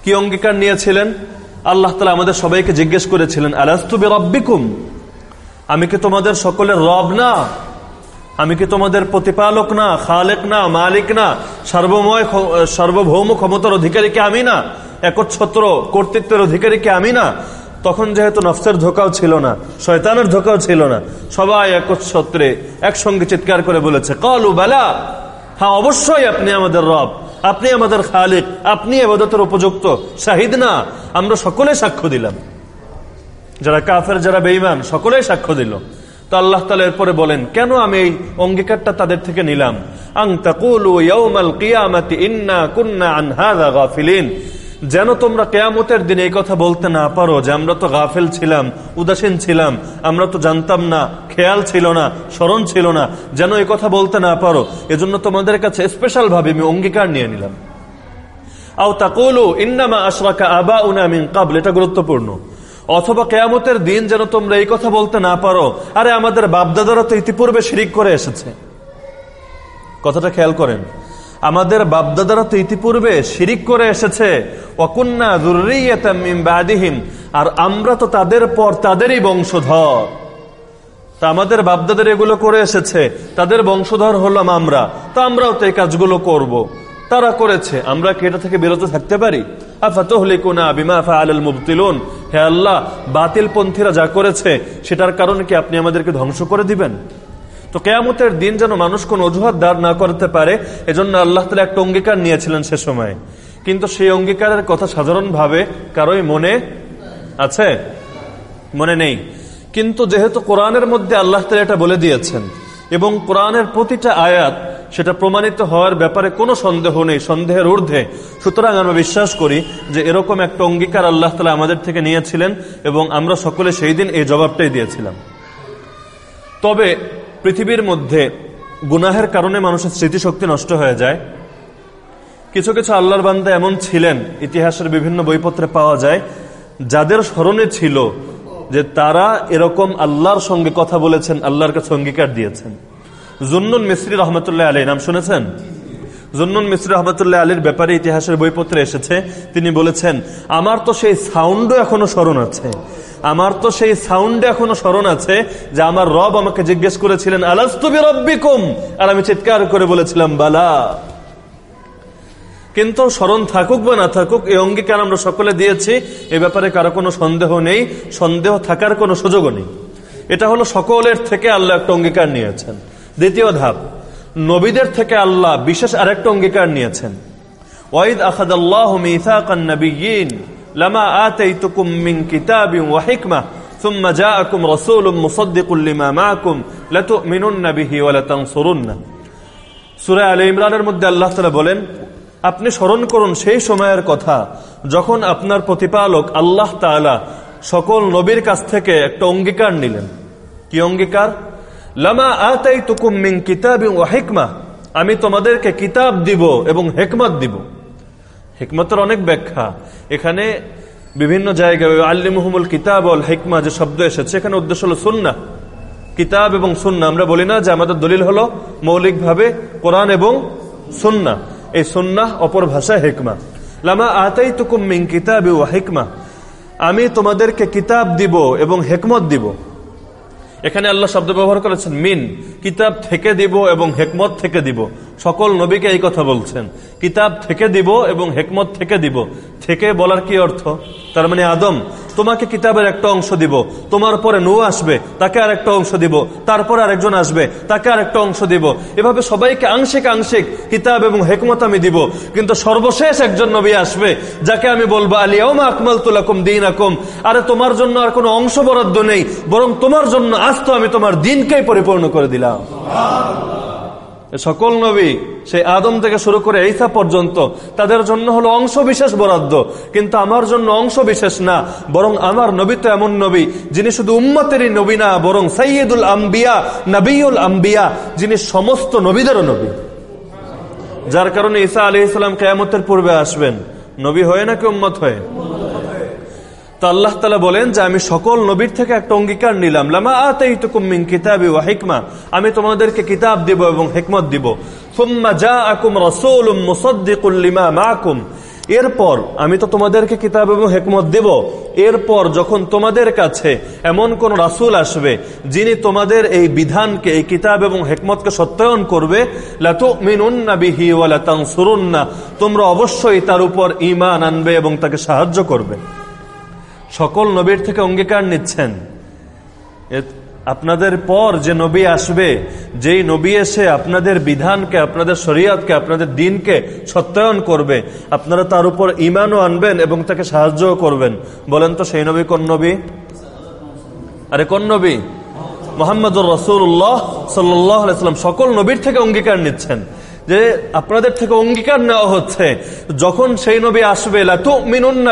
কি অঙ্গীকার নিয়েছিলেন? আল্লাহ তালা আমাদের সবাইকে জিজ্ঞেস করেছিলেন আলাস্তুবে রব্বিকুম আমি কি তোমাদের সকলের রব না? আমি কি তোমাদের প্রতিপালক না, খালেক না, মালিক না? সর্বময় সার্বভৌম ক্ষমতার অধিকারী কি আমি না? একচ্ছত্র কর্তৃত্বের অধিকারী কি আমি না? তখন যেহেতু নফসের ধোকাও ছিল না, শয়তানের ধোকাও ছিল না, সবাই একচ্ছত্রে একসঙ্গে চিৎকার করে বলেছে, কলু বেলা হ্যাঁ অবশ্যই আপনি আমাদের রব, আপনি আমাদের খালিক, আপনি এবাদতের উপযুক্ত, শাহিদ না, আমরা সকলে সাক্ষ্য দিলাম। যারা কাফের, যারা বেইমান সকলেই সাক্ষ্য দিল। তো আল্লাহ তালা এরপরে বলেন, কেন আমি এই অঙ্গীকারটা তাদের থেকে নিলাম? আং তাকুলু ইন্না কুন্না আন হাযা গাফিলিন। যেন তোমরা কেয়ামতের দিনে এই কথা বলতে না পারো যে আমরা তো গাফেল ছিলাম, উদাসীন ছিলাম, আমরা তো জানতাম না, খেয়াল ছিল না, স্মরণ ছিল না, যেন এই কথা বলতে না পারো। এজন্য তোমাদের কাছে স্পেশাল ভাবে আমি অঙ্গীকার নিয়ে নিলাম। আও তাকুলু, ইন্নামা আশরাকা আবা উনা মিন কাবল এটা গুরুত্বপূর্ণ। অথবা কেয়ামতের দিন যেন তোমরা এই কথা বলতে না পারো। আরে আমাদের বাপদাদারা তো ইতিপূর্বে শিরিক করে এসেছে। কথাটা খেয়াল করেন। আমাদের বাপদাদারা তো ইতিপূর্বে শিরিক করে এসেছে। অকুন্না দুর্রিয়াতামিম আর আমরা তো তাদের পর তাদেরই বংশধর। তা আমাদের বাপদাদার এগুলো করে এসেছে। তাদের বংশধর হলাম আমরা। তা আমরাও তো এই কাজগুলো করব। তারা করেছে। আমরা কি এটা থেকে বিরত থাকতে পারি? হে আল্লাহ বাতিল পন্থীরা যা করেছে, সেটার কারণে কি আপনি আমাদেরকে ধ্বংস করে দিবেন? তো কেয়ামতের দিন যেন মানুষ কোন অজুহাত দাঁড় না করতে পারে, এজন্য আল্লাহ তালা একটা অঙ্গীকার নিয়েছিলেন সে সময়। কিন্তু সেই অঙ্গীকারের কথা সাধারণভাবে কারোই মনে আছে? মনে নেই। কিন্তু যেহেতু কোরআনের মধ্যে আল্লাহ তালা এটা বলে দিয়েছেন, এবং কোরআনের প্রতিটা আয়াত সেটা প্রমাণিত হওয়ার ব্যাপারে কোনো সন্দেহ নেই, সন্দেহের ঊর্ধ্বে, সুতরাং আমরা বিশ্বাস করি যে এরকম একটা অঙ্গীকার আল্লাহ তালা আমাদের থেকে নিয়েছিলেন, এবং আমরা সকলে সেই দিন এই জবাবটাই দিয়েছিলাম। তবে পৃথিবীর মধ্যে গুনাহের কারণে মানুষের স্মৃতিশক্তি নষ্ট হয়ে যায়। কিছু কিছু আল্লাহর বান্দা এমন ছিলেন, ইতিহাসের বিভিন্ন বইপত্রে পাওয়া যায়, যাদের স্মরণে ছিল যে তারা এরকম আল্লাহর সঙ্গে কথা বলেছেন, আল্লাহর কাছে অঙ্গীকার দিয়েছেন। জুন্নুন মিস্ত্রি রহমতুল্লাহ আলী নাম শুনেছেন? জন্নুন মিশ্র রহমতুল্লাহ আলীর ব্যাপারে ইতিহাসের বইপত্রে এসেছে, তিনি বলেছেন, আমার তো সেই সাউন্ডও এখনও স্মরণ আছে। আমার তো সেই সাউন্ড এখনও স্মরণ আছে যে আমার রব আমাকে জিজ্ঞেস করেছিলেন আলাস্তবি রব্বিকুম আর আমি চিৎকার করে বলেছিলাম, বালা। কিন্তু স্মরণ থাকুক বা না থাকুক, এই অঙ্গীকার আমরা সকলে দিয়েছি, এ ব্যাপারে কারও কোনো সন্দেহ নেই, সন্দেহ থাকার কোনো সুযোগও নেই। এটা হলো সকলের থেকে আল্লাহ একটা অঙ্গীকার নিয়েছেন। দ্বিতীয় ধাপ, নবীদের থেকে আল্লাহ বিশেষ আরেকটা অঙ্গীকার নিয়েছেন। ওয়াইদ আখাদাল্লাহ মিসাকান নবিয়িন লামা আতাইতুকুম মিন কিতাবিন ওয়া হিকমাহ ثم جاءكم رسول مصدق لما معكم لتؤمنن به ولتنصرنه সূরা আলে ইমরানের মধ্যে আল্লাহ তাআলা বলেন আপনি স্মরণ করুন সেই সময়ের কথা যখন আপনার প্রতিপালক আল্লাহ তাআলা সকল নবীর কাছ থেকে একটা অঙ্গীকার নিলেন কি অঙ্গীকার লামা আতাই তুকুম মিন কিতাব ও হেকমা আমি তোমাদেরকে কিতাব দিব এবং হেকমত দিব হেকমতের অনেক ব্যাখ্যা। এখানে বিভিন্ন জায়গায় আল্লিমুহমুল কিতাব অল হেকমা যে শব্দ এসেছে, এখানে উদ্দেশ্য হলো সুন্না কিতাব এবং সুন্না আমরা বলি না যে আমাদের দলিল হলো মৌলিকভাবে কোরআন এবং সুন্না এই সুন্না অপর ভাষা হেকমা। লামা আতাই তুকুম মিন কিতাব ও হেকমা। আমি তোমাদেরকে কিতাব দিব এবং হেকমত দিব। এখানে আল্লাহ শব্দ ব্যবহার করেছেন মিন। কিতাব থেকে দিব এবং হেকমত থেকে দিব। সকল নবীকে এই কথা বলছেন। কিতাব থেকে দিব এবং হেকমত থেকে দিব। থেকে বলার কি অর্থ? তার মানে আদম, তোমাকে কিতাবের একটা অংশ দিব। তোমার পরে নু আসবে, তাকে আর একটা অংশ দিব। তারপরে আরেকজন আসবে, তাকে আর একটা অংশ দিব। এভাবে সবাইকে আংশিক আংশিক কিতাব এবং হেকমত আমি দিব। কিন্তু সর্বশেষ একজন নবী আসবে, যাকে আমি বলব আলিয়াউমা আকমাল তুলাকুম দিন আকুম আরে তোমার জন্য আর কোনো অংশ বরাদ্দ নেই, বরং তোমার জন্য আজ তো আমি তোমার দিনকেই পরিপূর্ণ করে দিলাম। সকল নবী সেই আদম থেকে শুরু করে এইসা পর্যন্ত তাদের জন্য হলো অংশ বিশেষ বরাদ্দ। কিন্তু আমার জন্য অংশ বিশেষ না, বরং আমার নবী তো এমন নবী, যিনি শুধু উম্মতেরই নবী না, বরং সৈয়দুল আম্বিয়া নবীউল আম্বিয়া, যিনি সমস্ত নবীদেরও নবী। যার কারণে ঈসা আলি ইসলাম কেয়ামতের পূর্বে আসবেন। নবী হয়ে নাকি উম্মত হয়ে? তো আল্লাহ তালা বলেন যে, আমি সকল নবীর থেকে একটা অঙ্গীকার নিলাম। লামা আতেই তুকুমিন কিতাবি ওয়া হিকমা। আমি তোমাদেরকে কিতাব দিব এবং হেকমত দিব। সুম্মা যা আকুম রসুল মুসদ্দিকুল্লিমা মাকুম এরপর আমি তো তোমাদেরকে কিতাব এবং হেকমত দেব। এরপর যখন তোমাদের কাছে এমন কোন রাসুল আসবে, যিনি তোমাদের এই বিধানকে, এই কিতাব এবং হেকমতকে সত্যায়ন করবে তোমরা অবশ্যই তার উপর ইমান আনবে এবং তাকে সাহায্য করবে। সকল নবীর থেকে অঙ্গীকার নিচ্ছেন। আপনাদের পর যে নবী আসবে, যেই নবী এসে আপনাদের বিধানকে, আপনাদের শরিয়াতকে, আপনাদের দিনকে সত্যায়ন করবে, আপনারা তার উপর ইমানও আনবেন এবং তাকে সাহায্যও করবেন। বলেন তো সেই নবী কোন নবী? আরে কোন নবী? মোহাম্মদুর রসুল্লাহ সাল্লাম সকল নবীর থেকে অঙ্গীকার নিচ্ছেন। যে আপনাদের থেকে অঙ্গীকার নেওয়া হচ্ছে, যখন সেই নবী আসবে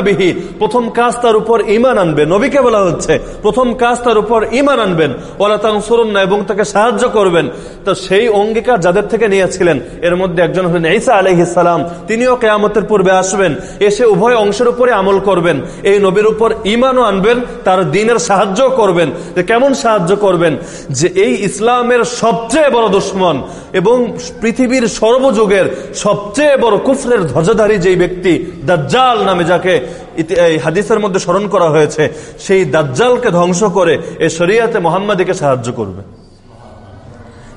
বিহি, প্রথম কাজ তার উপর ইমান আনবে। নবীকে বলা হচ্ছে, প্রথম কাজ তার উপর ইমান আনবেন ওলা তাংসরুন্না এবং তাকে সাহায্য করবেন। তো সেই অঙ্গীকার যাদের থেকে নিয়েছিলেন, এর মধ্যে একজন হলেন ঈসা আলহিসাম তিনিও কেয়ামতের পূর্বে আসবেন, এসে উভয় অংশের উপরে আমল করবেন, এই নবীর উপর ইমানও আনবেন, তার দিনের সাহায্য করবেন। যে কেমন সাহায্য করবেন? যে এই ইসলামের সবচেয়ে বড় দুশ্মন এবং পৃথিবীর সর্বযুগের সবচেয়ে বড় কুফরের ধ্বজাধারী যেই ব্যক্তি দাজ্জাল নামে যাকে এই হাদিসের মধ্যে স্মরণ করা হয়েছে, সেই দাজ্জালকে ধ্বংস করে এ শরিয়াতে মোহাম্মদীকে সাহায্য করবে।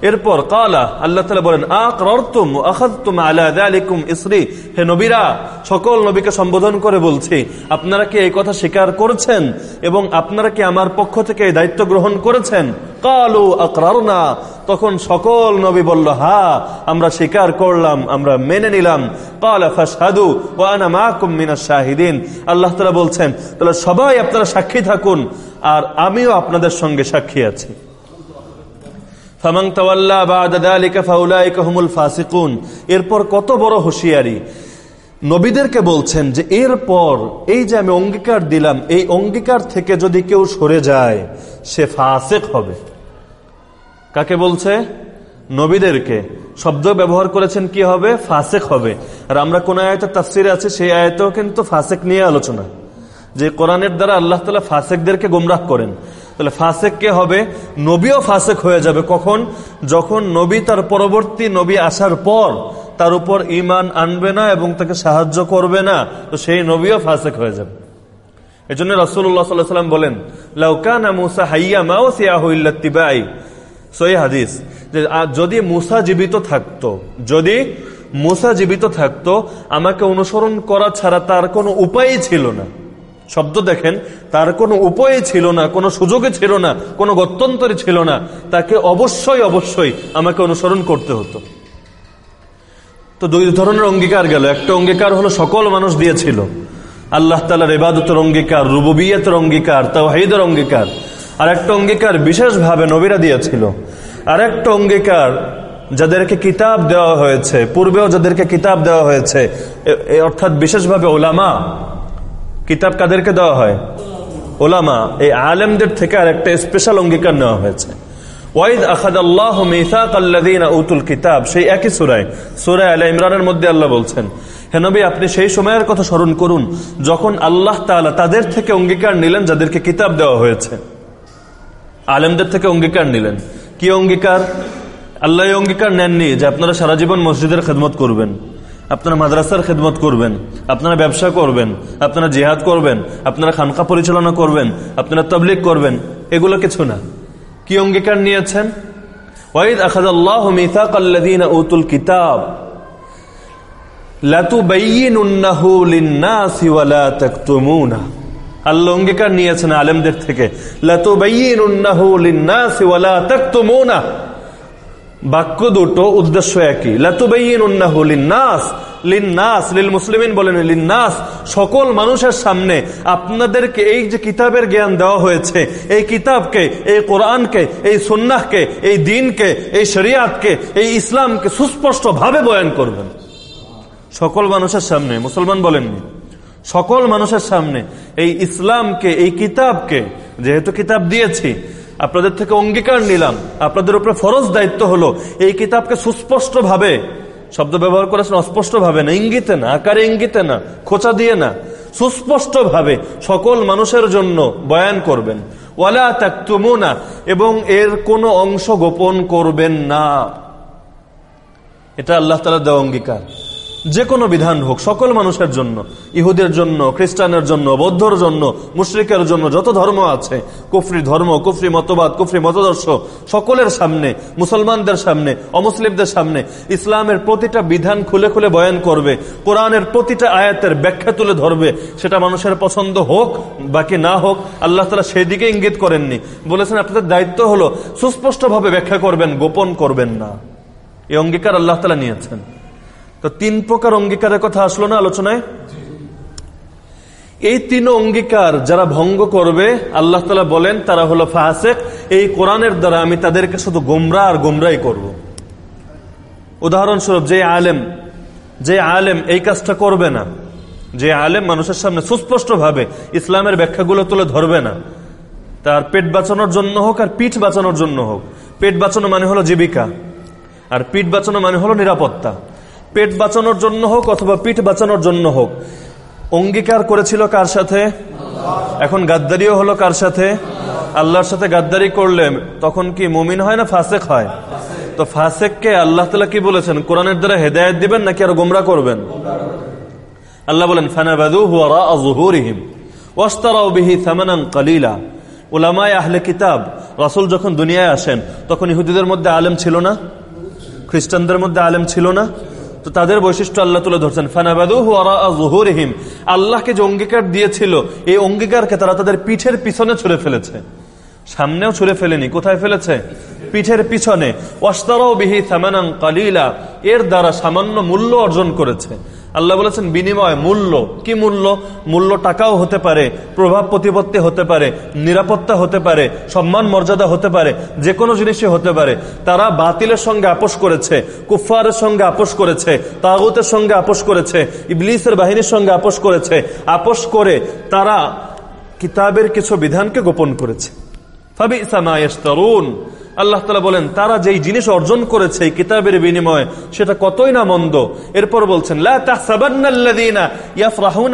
এরপর কালা আল্লাহ তালা বলেন আকরতুম আখাদতুম আলা যালিকুম ইসরি। হে নবীরা, সকল নবীকে সম্বোধন করে বলছি, আপনারা কি এই কথা স্বীকার করেছেন এবং আপনারা কি আমার পক্ষ থেকে এই দায়িত্ব গ্রহণ করেছেন? কালু আকরারনা, তখন সকল নবী বলল, হা, আমরা স্বীকার করলাম, আমরা মেনে নিলাম। কালা ফাসাদু ওয়া আনা মাকুম মিনাশ শাহিদিন। আল্লাহ তাআলা বলছেন, তাহলে সবাই আপনারা সাক্ষী থাকুন, আর আমিও আপনাদের সঙ্গে সাক্ষী আছি। এরপর কত বড় হুঁশিয়ারি। নবীদেরকে বলছেন যে, এরপর এই যে আমি অঙ্গীকার দিলাম, এই অঙ্গীকার থেকে যদি কেউ সরে যায়, সে ফাসেক হবে। কাকে বলছে? নবীদেরকে। শব্দ ব্যবহার করেছেন কি হবে? ফাসেক হবে। আর আমরা কোন আয়তের তাফসিরে আছে, সেই আয়তেও কিন্তু ফাসেক নিয়ে আলোচনা। যে কোরআনের দ্বারা আল্লাহ তালা ফাসেকদেরকে গুমরাহ করেন। তাহলে ফাসেক কে হবে? নবীও ফাসেক হয়ে যাবে। কখন? যখন নবী তার পরবর্তী নবী আসার পর তার উপর ইমান আনবে না এবং তাকে সাহায্য করবে না, তো সেই নবীও ফাসেক হয়ে যাবে। এই জন্য রসুল্লাহ সাল্লাম বলেন লাউকানা হাইয়া মাও সিয়াহিল্লাতিবাই সই হাদিস যদি মুসা জীবিত থাকতো, যদি মুসা জীবিত থাকতো, আমাকে অনুসরণ করা ছাড়া তার কোনো উপায়ই ছিল না। শব্দ দেখেন, তার কোনো উপায় ছিল না, কোনো সুযোগে ছিল না, কোনো গত্যন্তরে ছিল না। তাকে অবশ্যই অবশ্যই আমাকে অনুসরণ করতে হতো। তো দুই ধরনের অঙ্গীকার গেল। একটা অঙ্গীকার হলো সকল মানুষ দিয়েছিল। আল্লাহ তালার ইবাদতের অঙ্গীকার, রুববিয়তের অঙ্গীকার, তাওহিদের অঙ্গীকার। আর একটা অঙ্গীকার বিশেষভাবে নবীরা দিয়েছিল। আর একটা অঙ্গীকার যাদেরকে কিতাব দেওয়া হয়েছে, পূর্বেও যাদেরকে কিতাব দেওয়া হয়েছে অর্থাৎ বিশেষভাবে ওলামা। কিতাব কাদেরকে দেওয়া হয়? ওলামা। এই আলেমদের থেকে আর একটা স্পেশাল অঙ্গীকার নেওয়া হয়েছে। উতুল কিতাব, সেই একই ইমরানের মধ্যে আল্লাহ বলছেন হেনবি আপনি সেই সময়ের কথা স্মরণ করুন, যখন আল্লাহ তাদের থেকে অঙ্গীকার নিলেন যাদেরকে কিতাব দেওয়া হয়েছে। আলেমদের থেকে অঙ্গীকার নিলেন। কি অঙ্গীকার? আল্লাহ অঙ্গীকার নেননি যে আপনারা সারা জীবন মসজিদের খেদমত করবেন। আপনারা মাদ্রাসার খেদমত করবেন, আপনারা ব্যবসা করবেন, আপনারা জেহাদ করবেন, আপনারা খানকা পরিচালনা করবেন, আপনারা তবলিক করবেন, এগুলো কিছু না। কি অঙ্গীকার নিয়েছেন? ওয়াইদ আখাদ আল্লাহ মিথাক আল্লাদিন উতুল কিতাব। লিন-নাসি আল্লাহ অঙ্গীকার নিয়েছেন আলেমদের থেকে। লাতুবাইয়িনুন্নাহু লিন-নাসি ওয়া লা তাকতুমুনা। বাক্য দুটো উদ্দেশ্য একই। লিন-নাস। লিন-নাস লিল মুসলিমিন বলেন লিন-নাস, সকল মানুষের সামনে আপনাদেরকে এই যে কিতাবের জ্ঞান দেওয়া হয়েছে, এই কিতাবকে, এই কোরআনকে, এই সুন্নাহকে, এই দিনকে, এই শরিয়াতকে, এই ইসলামকে সুস্পষ্ট ভাবে বয়ান করবেন। সকল মানুষের সামনে, মুসলমান বলেননি, সকল মানুষের সামনে এই ইসলামকে, এই কিতাবকে, যেহেতু কিতাব দিয়েছি আপনাদের থেকে অঙ্গীকার নিলাম। আপনাদের উপরে ফরজ দায়িত্ব হলো এই কিতাবকে সুস্পষ্ট ভাবে শব্দ ব্যবহার করেছেন অস্পষ্ট ভাবে না, ইঙ্গিতে না, আকারে ইঙ্গিতে না, খোঁচা দিয়ে না সুস্পষ্ট ভাবে সকল মানুষের জন্য বয়ান করবেন। ওয়ালা তাকতুমুনা, এবং এর কোনো অংশ গোপন করবেন না। এটা আল্লাহ তালা দেওয়া অঙ্গীকার। যে কোনো বিধান হোক, সকল মানুষের জন্য, ইহুদের জন্য, খ্রিস্টানের জন্য, বৌদ্ধর জন্য, মুশ্রিকের জন্য, যত ধর্ম আছে, কুফরি ধর্ম, কুফরি মতবাদ, কুফরি মতদর্শ, সকলের সামনে, মুসলমানদের সামনে, অমুসলিমদের সামনে, ইসলামের প্রতিটা বিধান খুলে খুলে বয়ান করবে, কোরআনের প্রতিটা আয়াতের ব্যাখ্যা তুলে ধরবে, সেটা মানুষের পছন্দ হোক বাকি না হোক, আল্লাহ তালা সেদিকে ইঙ্গিত করেননি। বলেছেন, আপনাদের দায়িত্ব হলো সুস্পষ্টভাবে ব্যাখ্যা করবেন, গোপন করবেন না। এই অঙ্গীকার আল্লাহ তালা নিয়েছেন। তো তিন প্রকার অঙ্গীকারের কথা আসলো না আলোচনায়? এই তিন অঙ্গীকার যারা ভঙ্গ করবে, আল্লাহ তালা বলেন, তারা হলো ফাহাসেক এই কোরআনের দ্বারা আমি তাদেরকে শুধু গোমরা আর গোমরাই করব। উদাহরণস্বরূপ, যে আলেম যে আলেম এই কাজটা করবে না, যে আলেম মানুষের সামনে সুস্পষ্ট ভাবে ইসলামের ব্যাখ্যাগুলো তুলে ধরবে না, তার পেট বাঁচানোর জন্য হোক আর পিঠ বাঁচানোর জন্য হোক। পেট বাঁচানো মানে হলো জীবিকা, আর পিঠ বাঁচানো মানে হলো নিরাপত্তা। পেট বাঁচানোর জন্য হোক অথবা পিঠ বাঁচানোর জন্য হোক, অঙ্গীকার করেছিল কার সাথে? এখন গাদ্দারিও হলো কার সাথে? আল্লাহর সাথে গাদ্দারি করলে তখন কি মুমিন হয় না ফাসেক হয়? তো ফাসেককে আল্লাহ তালা কি বলেছেন? কোরআনের দ্বারা হেদায়ত দিবেন নাকি আর গোমরা করবেন? আল্লাহ বলেন, ফানাবাদু হুয়ারা আজহুরিহিম ওয়াস্তারাও বিহি থামানান কালিলা। উলামায় আহলে কিতাব, রাসূল যখন দুনিয়ায় আসেন, তখন ইহুদিদের মধ্যে আলেম ছিল না? খ্রিস্টানদের মধ্যে আলেম ছিল না? তো তাদের বৈশিষ্ট্য আল্লাহ তুলে ধরছেন ফানাবাদুহিম আল্লাহকে যে অঙ্গীকার দিয়েছিল, এই অঙ্গীকারকে তারা তাদের পিঠের পিছনে ছুড়ে ফেলেছে। সামনেও ছুড়ে ফেলেনি, কোথায় ফেলেছে? পিঠের পিছনে। ওয়াস্তারাও বিহি সামানাং কালিলা এর দ্বারা সামান্য মূল্য অর্জন করেছে। আল্লাহ বলেছেন, বিনিময়, মূল্য। কি মূল্য? মূল্য টাকাও হতে পারে, প্রভাব প্রতিপত্তি হতে পারে, নিরাপত্তা হতে পারে, সম্মান, মর্যাদা হতে পারে যে কোনো জিনিসই হতে পারে। তারা বাতিলের সঙ্গে আপোষ করেছে কুফারের সঙ্গে আপোষ করেছে, তাগুতের সঙ্গে আপোষ করেছে, ইবলিসের বাহিনীর সঙ্গে আপোষ করেছে। আপোষ করে তারা কিতাবের কিছু বিধানকে গোপন করেছে। ফাবি ইসামায়স্তরুন আল্লাহ তালা বলেন, তারা যেই জিনিস অর্জন করেছে কিতাবের বিনিময়ে, সেটা কতই না মন্দ। এরপর বলছেন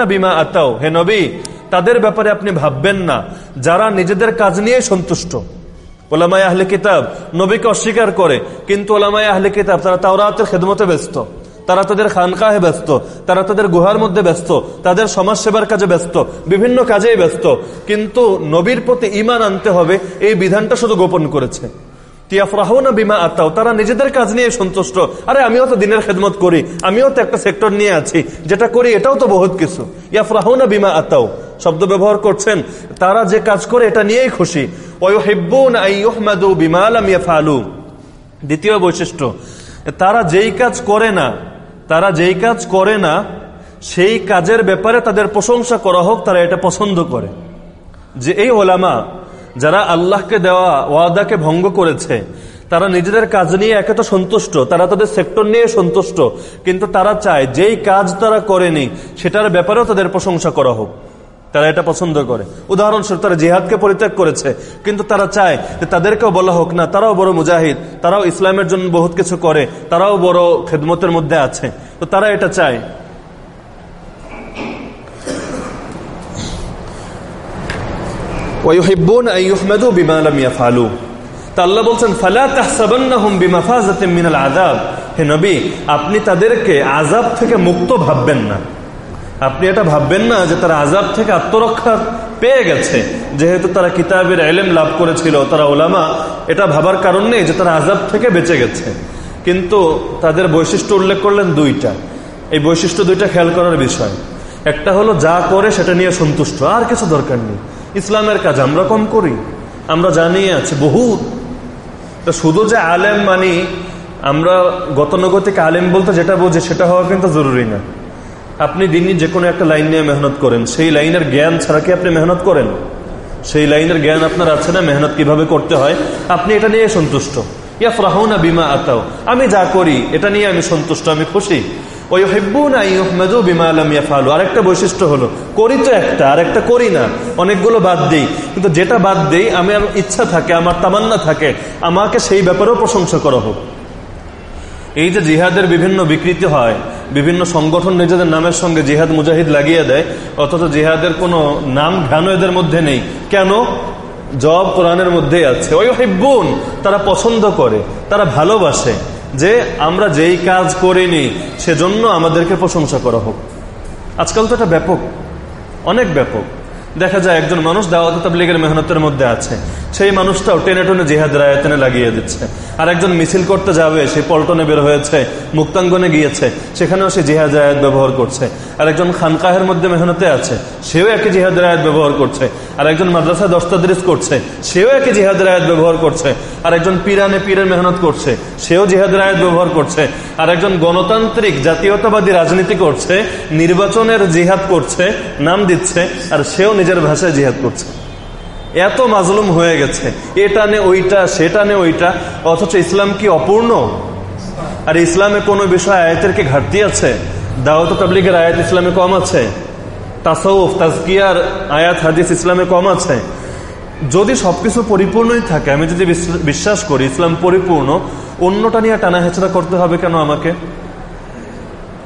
বিমা হে নবী, তাদের ব্যাপারে আপনি ভাববেন না। যারা নিজেদের কাজ নিয়ে সন্তুষ্ট, ওলামায় আহলে কিতাব নবীকে অস্বীকার করে, কিন্তু ওলামায় আহলে কিতাব, তারা তাওরাতের খেদমতে ব্যস্ত। তারা তাদের খানকাহে ব্যস্ত, তারা তাদের গুহার মধ্যে ব্যস্ত, তাদের সমাজ সেবার কাজে ব্যস্ত, বিভিন্ন কাজেই ব্যস্ত। কিন্তু নবীর প্রতি ইমান আনতে হবে, এই বিধানটা শুধু গোপন করেছে। তিয়াফরাহনা বিমা আতাও তারা নিজেদের কাজ নিয়ে সন্তুষ্ট। আরে আমিও তো দিনের খেদমত করি, আমিও তো একটা সেক্টর নিয়ে আছি, যেটা করি এটাও তো বহুত কিছু। ইয়াফরাহনা বিমা আতাও শব্দ ব্যবহার করছেন, তারা যে কাজ করে এটা নিয়েই খুশি। দ্বিতীয় বৈশিষ্ট্য, তারা যেই কাজ করে না, তারা যেই কাজ করে না, সেই কাজের ব্যাপারে তাদের প্রশংসা করা হোক, তারা এটা পছন্দ করে। যে এই ওলামা যারা আল্লাহকে দেওয়া, ওয়াদাকে ভঙ্গ করেছে, তারা নিজেদের কাজ নিয়ে একে তো সন্তুষ্ট, তারা তাদের সেক্টর নিয়ে সন্তুষ্ট, কিন্তু তারা চায় যেই কাজ তারা করেনি, সেটার ব্যাপারেও তাদের প্রশংসা করা হোক। তারা এটা পছন্দ করে। উদাহরণস্বরূপ, তারা জিহাদকে পরিত্যাগ করেছে, কিন্তু তারা চায় যে তাদেরকেও বলা হোক না, তারাও বড় মুজাহিদ, তারাও ইসলামের জন্য বহুত কিছু করে, তারাও বড় খেদমতের মধ্যে আছে। তো তারা এটা চায়। আপনি তাদেরকে আজাব থেকে মুক্ত ভাববেন না। আপনি এটা ভাববেন না যে তারা আজাব থেকে আত্মরক্ষা পেয়ে গেছে। যেহেতু তারা কিতাবের এলেম লাভ করেছিল, তারা ওলামা এটা ভাবার কারণ নেই যে তারা আজাব থেকে বেঁচে গেছে। কিন্তু তাদের বৈশিষ্ট্য উল্লেখ করলেন দুইটা। এই বৈশিষ্ট্য দুইটা খেয়াল করার বিষয়। একটা হলো যা করে সেটা নিয়ে সন্তুষ্ট, আর কিছু দরকার নেই। ইসলামের কাজ আমরা কম করি। আমরা জানি আছি বহুত। তা শুধু যে আলেম মানি, আমরা গতানুগতিক আলেম বলতে যেটা বুঝি সেটা হওয়া কিন্তু জরুরি না। আপনি দিনই যে কোনো একটা লাইন নিয়ে মেহনত করেন, সেই লাইনের জ্ঞান ছাড়া কি আপনি মেহনত করেন? সেই লাইনের জ্ঞান আপনার আছে না, মেহনত কীভাবে করতে হয়? আপনি এটা নিয়ে সন্তুষ্ট। ইয়া ফ্রাহনা বিমা আতাও আমি যা করি, এটা নিয়ে আমি সন্তুষ্ট, আমি খুশি। ওই হেব্বুনা ইহমেদু বিমা আলম ইয়াফালু। আরেকটা বৈশিষ্ট্য হলো, করি তো একটা আর একটা করি না। অনেকগুলো বাদ দিই। কিন্তু যেটা বাদ দিই, আমি ইচ্ছা থাকে, আমার তামান্না থাকে, আমাকে সেই ব্যাপারেও প্রশংসা করা হোক। এই যে জিহাদের বিভিন্ন বিকৃতি হয়, বিভিন্ন সংগঠন নিজেদের নামের সঙ্গে জিহাদ মুজাহিদ লাগিয়ে দেয়, অথচ জিহাদের কোনো নাম ঘান এদের মধ্যে নেই। কেন? জব কোরআনের মধ্যেই আছে। ওই হেব্বুন তারা পছন্দ করে, তারা ভালোবাসে। যে আমরা যেই কাজ করিনি, সেজন্য আমাদেরকে প্রশংসা করা হোক। আজকাল তো এটা ব্যাপক, অনেক ব্যাপক। দেখা যায় একজন মানুষ দাওয়াত তাবলিগের মেহনতের মধ্যে আছে। সেই মানুষটাও টেনে টেনে জিহাদের আয়তনে লাগিয়ে দিচ্ছে। আর একজন মিছিল করতে যাবে, সে পল্টনে বের হয়েছে, মুক্তাঙ্গনে গিয়েছে, সেখানেও সে জিহাদ আয়াত ব্যবহার করছে। আর একজন খানকাহের মধ্যে মেহনতে আছে, সেও একই জিহাদের আয়াত ব্যবহার করছে। আর একজন মাদ্রাসায় দস্তাদ্রিস করছে, সেও একই জিহাদের আয়াত ব্যবহার করছে। আর একজন পিরানে পীরের মেহনত করছে, সেও জিহাদের আয়াত ব্যবহার করছে। আর একজন গণতান্ত্রিক জাতীয়তাবাদী রাজনীতি করছে, নির্বাচনের জিহাদ করছে, নাম দিচ্ছে, আর সেও নিজের ভাষায় জিহাদ করছে। এত মাজলুম হয়ে গেছে, এটা নে ওইটা, সেটা নে ওইটা, অথচ ইসলাম কি অপূর্ণ? আর ইসলামে কোনো বিষয় আয়াতের কি ঘাটতি আছে? দাওয়াত তাবলিগের আয়াত ইসলামে কম আছে। তাসৌফ তাজকিয়ার আয়াত, হাদিস ইসলামে কম আছে। যদি সবকিছু পরিপূর্ণই থাকে, আমি যদি বিশ্বাস করি ইসলাম পরিপূর্ণ, অন্যটা নিয়ে টানা হেঁচড়া করতে হবে কেন আমাকে?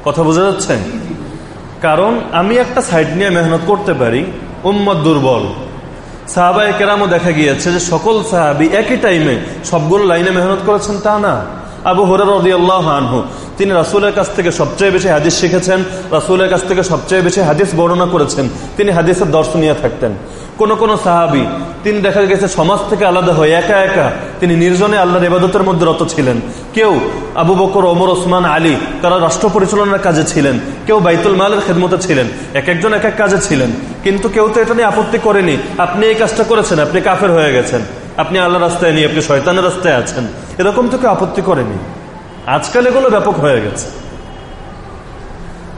কথা বোঝা যাচ্ছে? কারণ আমি একটা সাইড নিয়ে মেহনত করতে পারি উম্মত দুর্বল। সাহাবা কেরামও দেখা গিয়েছে যে সকল সাহাবি একই টাইমে সবগুলো লাইনে মেহনত করেছেন তা না। আবু হরের আল্লাহ আনহু, তিনি রাসুলের কাছ থেকে সবচেয়ে বেশি হাদিস শিখেছেন, রাসুলের কাছ থেকে সবচেয়ে বেশি হাদিস বর্ণনা করেছেন। তিনি হাদিসের দর্শনীয় থাকতেন। কোন কোন সাহাবি, তিনি দেখা গেছে সমাজ থেকে আলাদা হয়ে একা একা তিনি নির্জনে আল্লাহর ইবাদতের মধ্যে রত ছিলেন। কেউ আবু বকর, ওমর, ওসমান, আলী, তারা রাষ্ট্র পরিচালনার কাজে ছিলেন। কেউ বাইতুল মালের খেদমতে ছিলেন। এক একজন এক এক কাজে ছিলেন। কিন্তু কেউ তো এটা নিয়ে আপত্তি করেনি। আপনি এই কাজটা করেছেন, আপনি কাফের হয়ে গেছেন। আপনি আল্লাহ রাস্তায় নিয়ে আপনি শয়তানের রাস্তায় আছেন। এরকম তো কেউ আপত্তি করেনি। আজকাল এগুলো ব্যাপক হয়ে গেছে।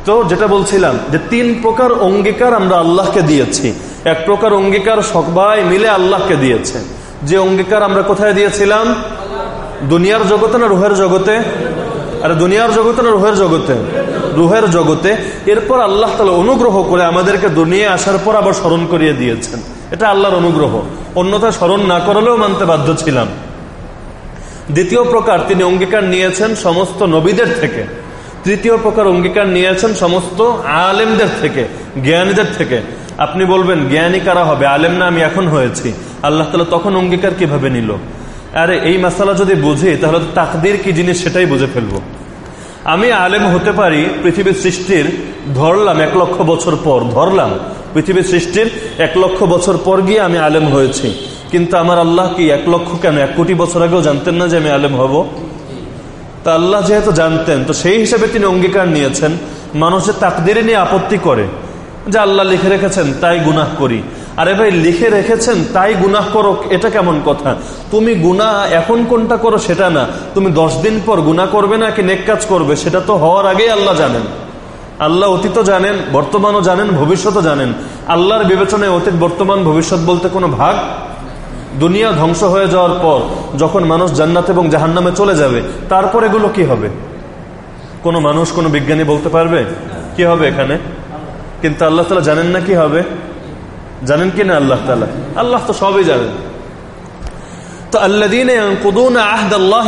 তো যেটা বলছিলাম যে তিন প্রকার অঙ্গীকার আমরা আল্লাহকে দিয়েছি। এক প্রকার অঙ্গীকার সবাই মিলে আল্লাহকে দিয়েছে। যে অঙ্গীকার আমরা কোথায় দিয়েছিলাম? দুনিয়ার জগতে না রুহের জগতে? আর দুনিয়ার জগতে না রুহের জগতে? রুহের জগতে। এরপর আল্লাহ তালা অনুগ্রহ করে আমাদেরকে দুনিয়া আসার পর আবার স্মরণ করিয়ে দিয়েছেন। এটা আল্লাহর অনুগ্রহ। অন্যথা স্মরণ না করালেও মানতে বাধ্য ছিলাম। দ্বিতীয় প্রকার তিনি অঙ্গীকার নিয়েছেন সমস্ত নবীদের থেকে। তৃতীয় প্রকার অঙ্গীকার নিয়েছেন সমস্ত আলেমদের থেকে, জ্ঞানীদের থেকে। আপনি বলবেন, জ্ঞানী কারা হবে? আলেম না, আমি এখন হয়েছি। আল্লাহ তালা তখন অঙ্গীকার কীভাবে নিল? আরে, এই মাসালা যদি বুঝি, তাহলে তাকদির কি জিনিস সেটাই বুঝে ফেলব। আমি আলেম হতে পারি পৃথিবীর সৃষ্টির ধরলাম এক লক্ষ বছর পর, ধরলাম। পৃথিবীর সৃষ্টির এক লক্ষ বছর পর গিয়ে আমি আলেম হয়েছি। কিন্তু আমার আল্লাহ কি এক লক্ষ কেন? এক কোটি বছর আগেও জানতেন না যে আমি আলেম হব? তা আল্লাহ যেহেতু জানতেন, তো সেই হিসেবে তিনি অঙ্গীকার নিয়েছেন। মানুষের তাকদিরে নিয়ে আপত্তি করে। যে আল্লাহ লিখে রেখেছেন, তাই গুনাহ করি। আরে ভাই, লিখে রেখেছেন, তাই গুনাহ করো, এটা কেমন কথা? তুমি গুনাহ এখন কোনটা করো সেটা না। তুমি দশ দিন পর গুনাহ করবে না কি নেক কাজ করবে, সেটা তো হওয়ার আগেই আল্লাহ জানেন। আল্লাহ অতীত জানেন, বর্তমানও জানেন, ভবিষ্যতও জানেন। আল্লাহর বিবেচনায় অতীত, বর্তমান, ভবিষ্যৎ বলতে কোনো ভাগ? দুনিয়া ধ্বংস হয়ে যাওয়ার পর যখন মানুষ জান্নাত এবং জাহান্নামে চলে যাবে, তারপর এগুলো কি হবে? কোনো মানুষ, কোনো বিজ্ঞানী বলতে পারবে? কি হবে এখানে? কিন্তু আল্লাহ তালা জানেন না কি হবে? জানেন কি না আল্লাহ তালা? আল্লাহ তো সবই জানেন। তো আল্লাদিন আহদ আল্লাহ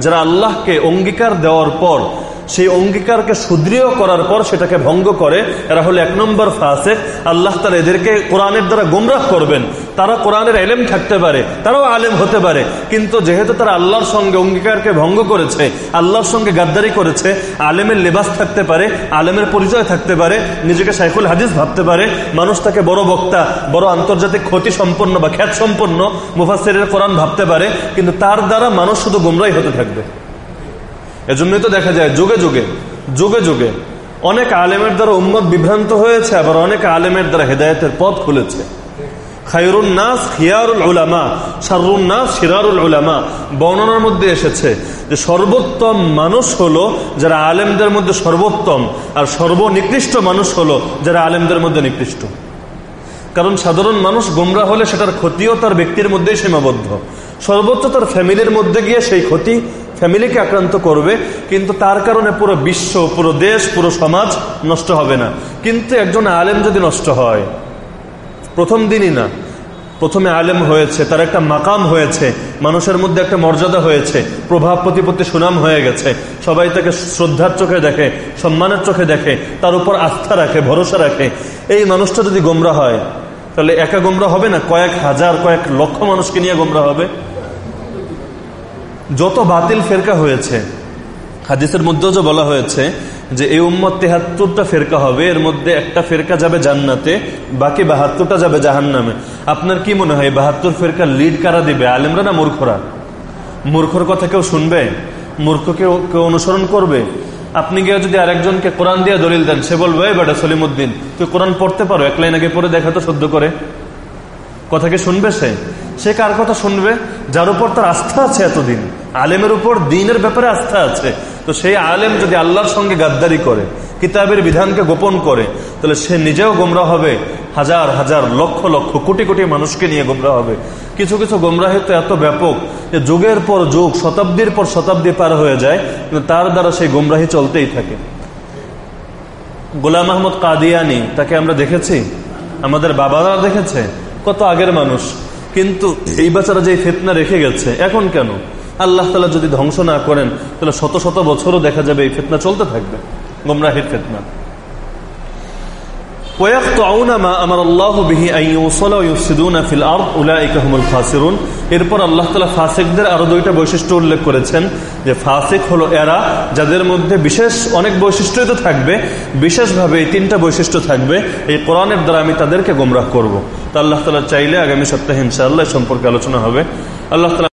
যারা আল্লাহকে অঙ্গীকার দেওয়ার পর, সেই অঙ্গীকারকে সুদৃঢ় করার পর সেটাকে ভঙ্গ করে, এরা হলো এক নম্বর ফাসেক। আল্লাহ তালা এদেরকে কোরআনের দ্বারা গুমরাহ করবেন। তারা কোরআনের এলেম থাকতে পারে, তারাও আলেম হতে পারে, কিন্তু যেহেতু তারা আল্লাহর সঙ্গে অঙ্গীকারকে ভঙ্গ করেছে, আল্লাহর সঙ্গে গাদ্দারি করেছে, আলেমের লেবাস থাকতে পারে, আলেমের পরিচয় থাকতে পারে, নিজেকে সাইফুল হাদিস ভাবতে পারে, মানুষ তাকে বড় বক্তা, বড় আন্তর্জাতিক ক্ষতি সম্পন্ন বা খ্যাত সম্পন্ন মুফাসের কোরআন ভাবতে পারে, কিন্তু তার দ্বারা মানুষ শুধু গুমরাই হতে থাকবে। এজন্যই তো দেখা যায় যুগে যুগে যুগে যুগে অনেক আলেমের দ্বারা উম্মত বিভ্রান্ত হয়েছে, আবার অনেক আলেমের দ্বারা হেদায়তের পথ খুলেছে। খায়রুন নাস খিয়ারুল উলামা শারুন নাস শিরারুল উলামা। বর্ণনার মধ্যে এসেছে যে সর্বোত্তম মানুষ হলো যারা আলেমদের মধ্যে সর্বোত্তম, আর সর্বনিকৃষ্ট মানুষ হলো যারা আলেমদের মধ্যে নিকৃষ্ট। কারণ সাধারণ মানুষ গোমরা হলে সেটার ক্ষতিও তার ব্যক্তির মধ্যেই সীমাবদ্ধ। সর্বোচ্চ তার ফ্যামিলির মধ্যে গিয়ে সেই ক্ষতি ফ্যামিলিকে আক্রান্ত করবে, কিন্তু তার কারণে পুরো বিশ্ব, পুরো দেশ, পুরো সমাজ নষ্ট হবে না। কিন্তু একজন আলেম যদি নষ্ট হয় প্রথম দিনই না। প্রথমে আলেম হয়েছে, তার একটা মাকাম হয়েছে, মানুষের মধ্যে একটা মর্যাদা হয়েছে, প্রভাব প্রতিপত্তি সুনাম হয়ে গেছে। সবাই তাকে শ্রদ্ধার চোখে দেখে, সম্মানের চোখে দেখে, তার উপর আস্থা রাখে, ভরসা রাখে। এই মানুষটা যদি গোমরা হয়, তাহলে একা গোমরা হবে না? কয়েক হাজার, কয়েক লক্ষ মানুষকে নিয়ে গোমরা হবে? যত বাতিল ফেরকা হয়েছে, হাদিসের মধ্যেও যে বলা হয়েছে যে এই উম্মত তেহাত্তরটা ফেরকা হবে, এর মধ্যে একটা ফেরকা যাবে জান্নাতে, বাকি বাহাত্তরটা যাবে জাহান নামে আপনার কি মনে হয় বাহাত্তর ফেরকা লিড কারা দিবে, আলেমরা না মূর্খরা? মূর্খর কথা কেউ শুনবে? মূর্খকে কেউ অনুসরণ করবে? আপনি গিয়ে যদি আরেকজনকে কোরআন দিয়ে দলিল দেন, সে বলবে বেটা সলিমুদ্দিন, তুই কোরআন পড়তে পারো? এক লাইন আগে পড়ে দেখা তো সদ্য করে। কথাকে শুনবে সে? সে কার কথা শুনবে? যার উপর তার আস্থা আছে এতদিন। আলেমের উপর দিনের ব্যাপারে আস্থা আছে। তো সেই আলেম যদি আল্লাহর সঙ্গে গাদ্দারি করে, কিতাবের বিধানকে গোপন করে, তাহলে সে নিজেও গোমরা হবে। হাজার হাজার, লক্ষ লক্ষ, কোটি কোটি মানুষকে নিয়ে গোমরা হবে। কিছু কিছু গোমরাহি তো এত ব্যাপক যে যুগের পর যুগ, শতাব্দীর পর শতাব্দী পার হয়ে যায়, কিন্তু তার দ্বারা সেই গোমরাহি চলতেই থাকে। গোলাম আহমদ কাদিয়ানি, তাকে আমরা দেখেছি? আমাদের বাবারা দেখেছে? কত আগের মানুষ। কিন্তু এই বাচ্চারা যে ফেতনা রেখে গেছে, এখন কেন? আল্লাহ তালা যদি ধ্বংস না করেন, তাহলে শত শত বছরও দেখা যাবে এই ফেতনা চলতে থাকবে। গোমরাহির ফেতনা। এরা যাদের মধ্যে বিশেষ অনেক বৈশিষ্ট্যই তো থাকবে এই তিনটা বৈশিষ্ট্য থাকবে, এই দ্বারা আমি তাদেরকে গোমরাহ করব। তা আল্লাহ তালা চাইলে আগামী সপ্তাহে ইনশাআল্লাহ সম্পর্কে আলোচনা হবে। আল্লাহ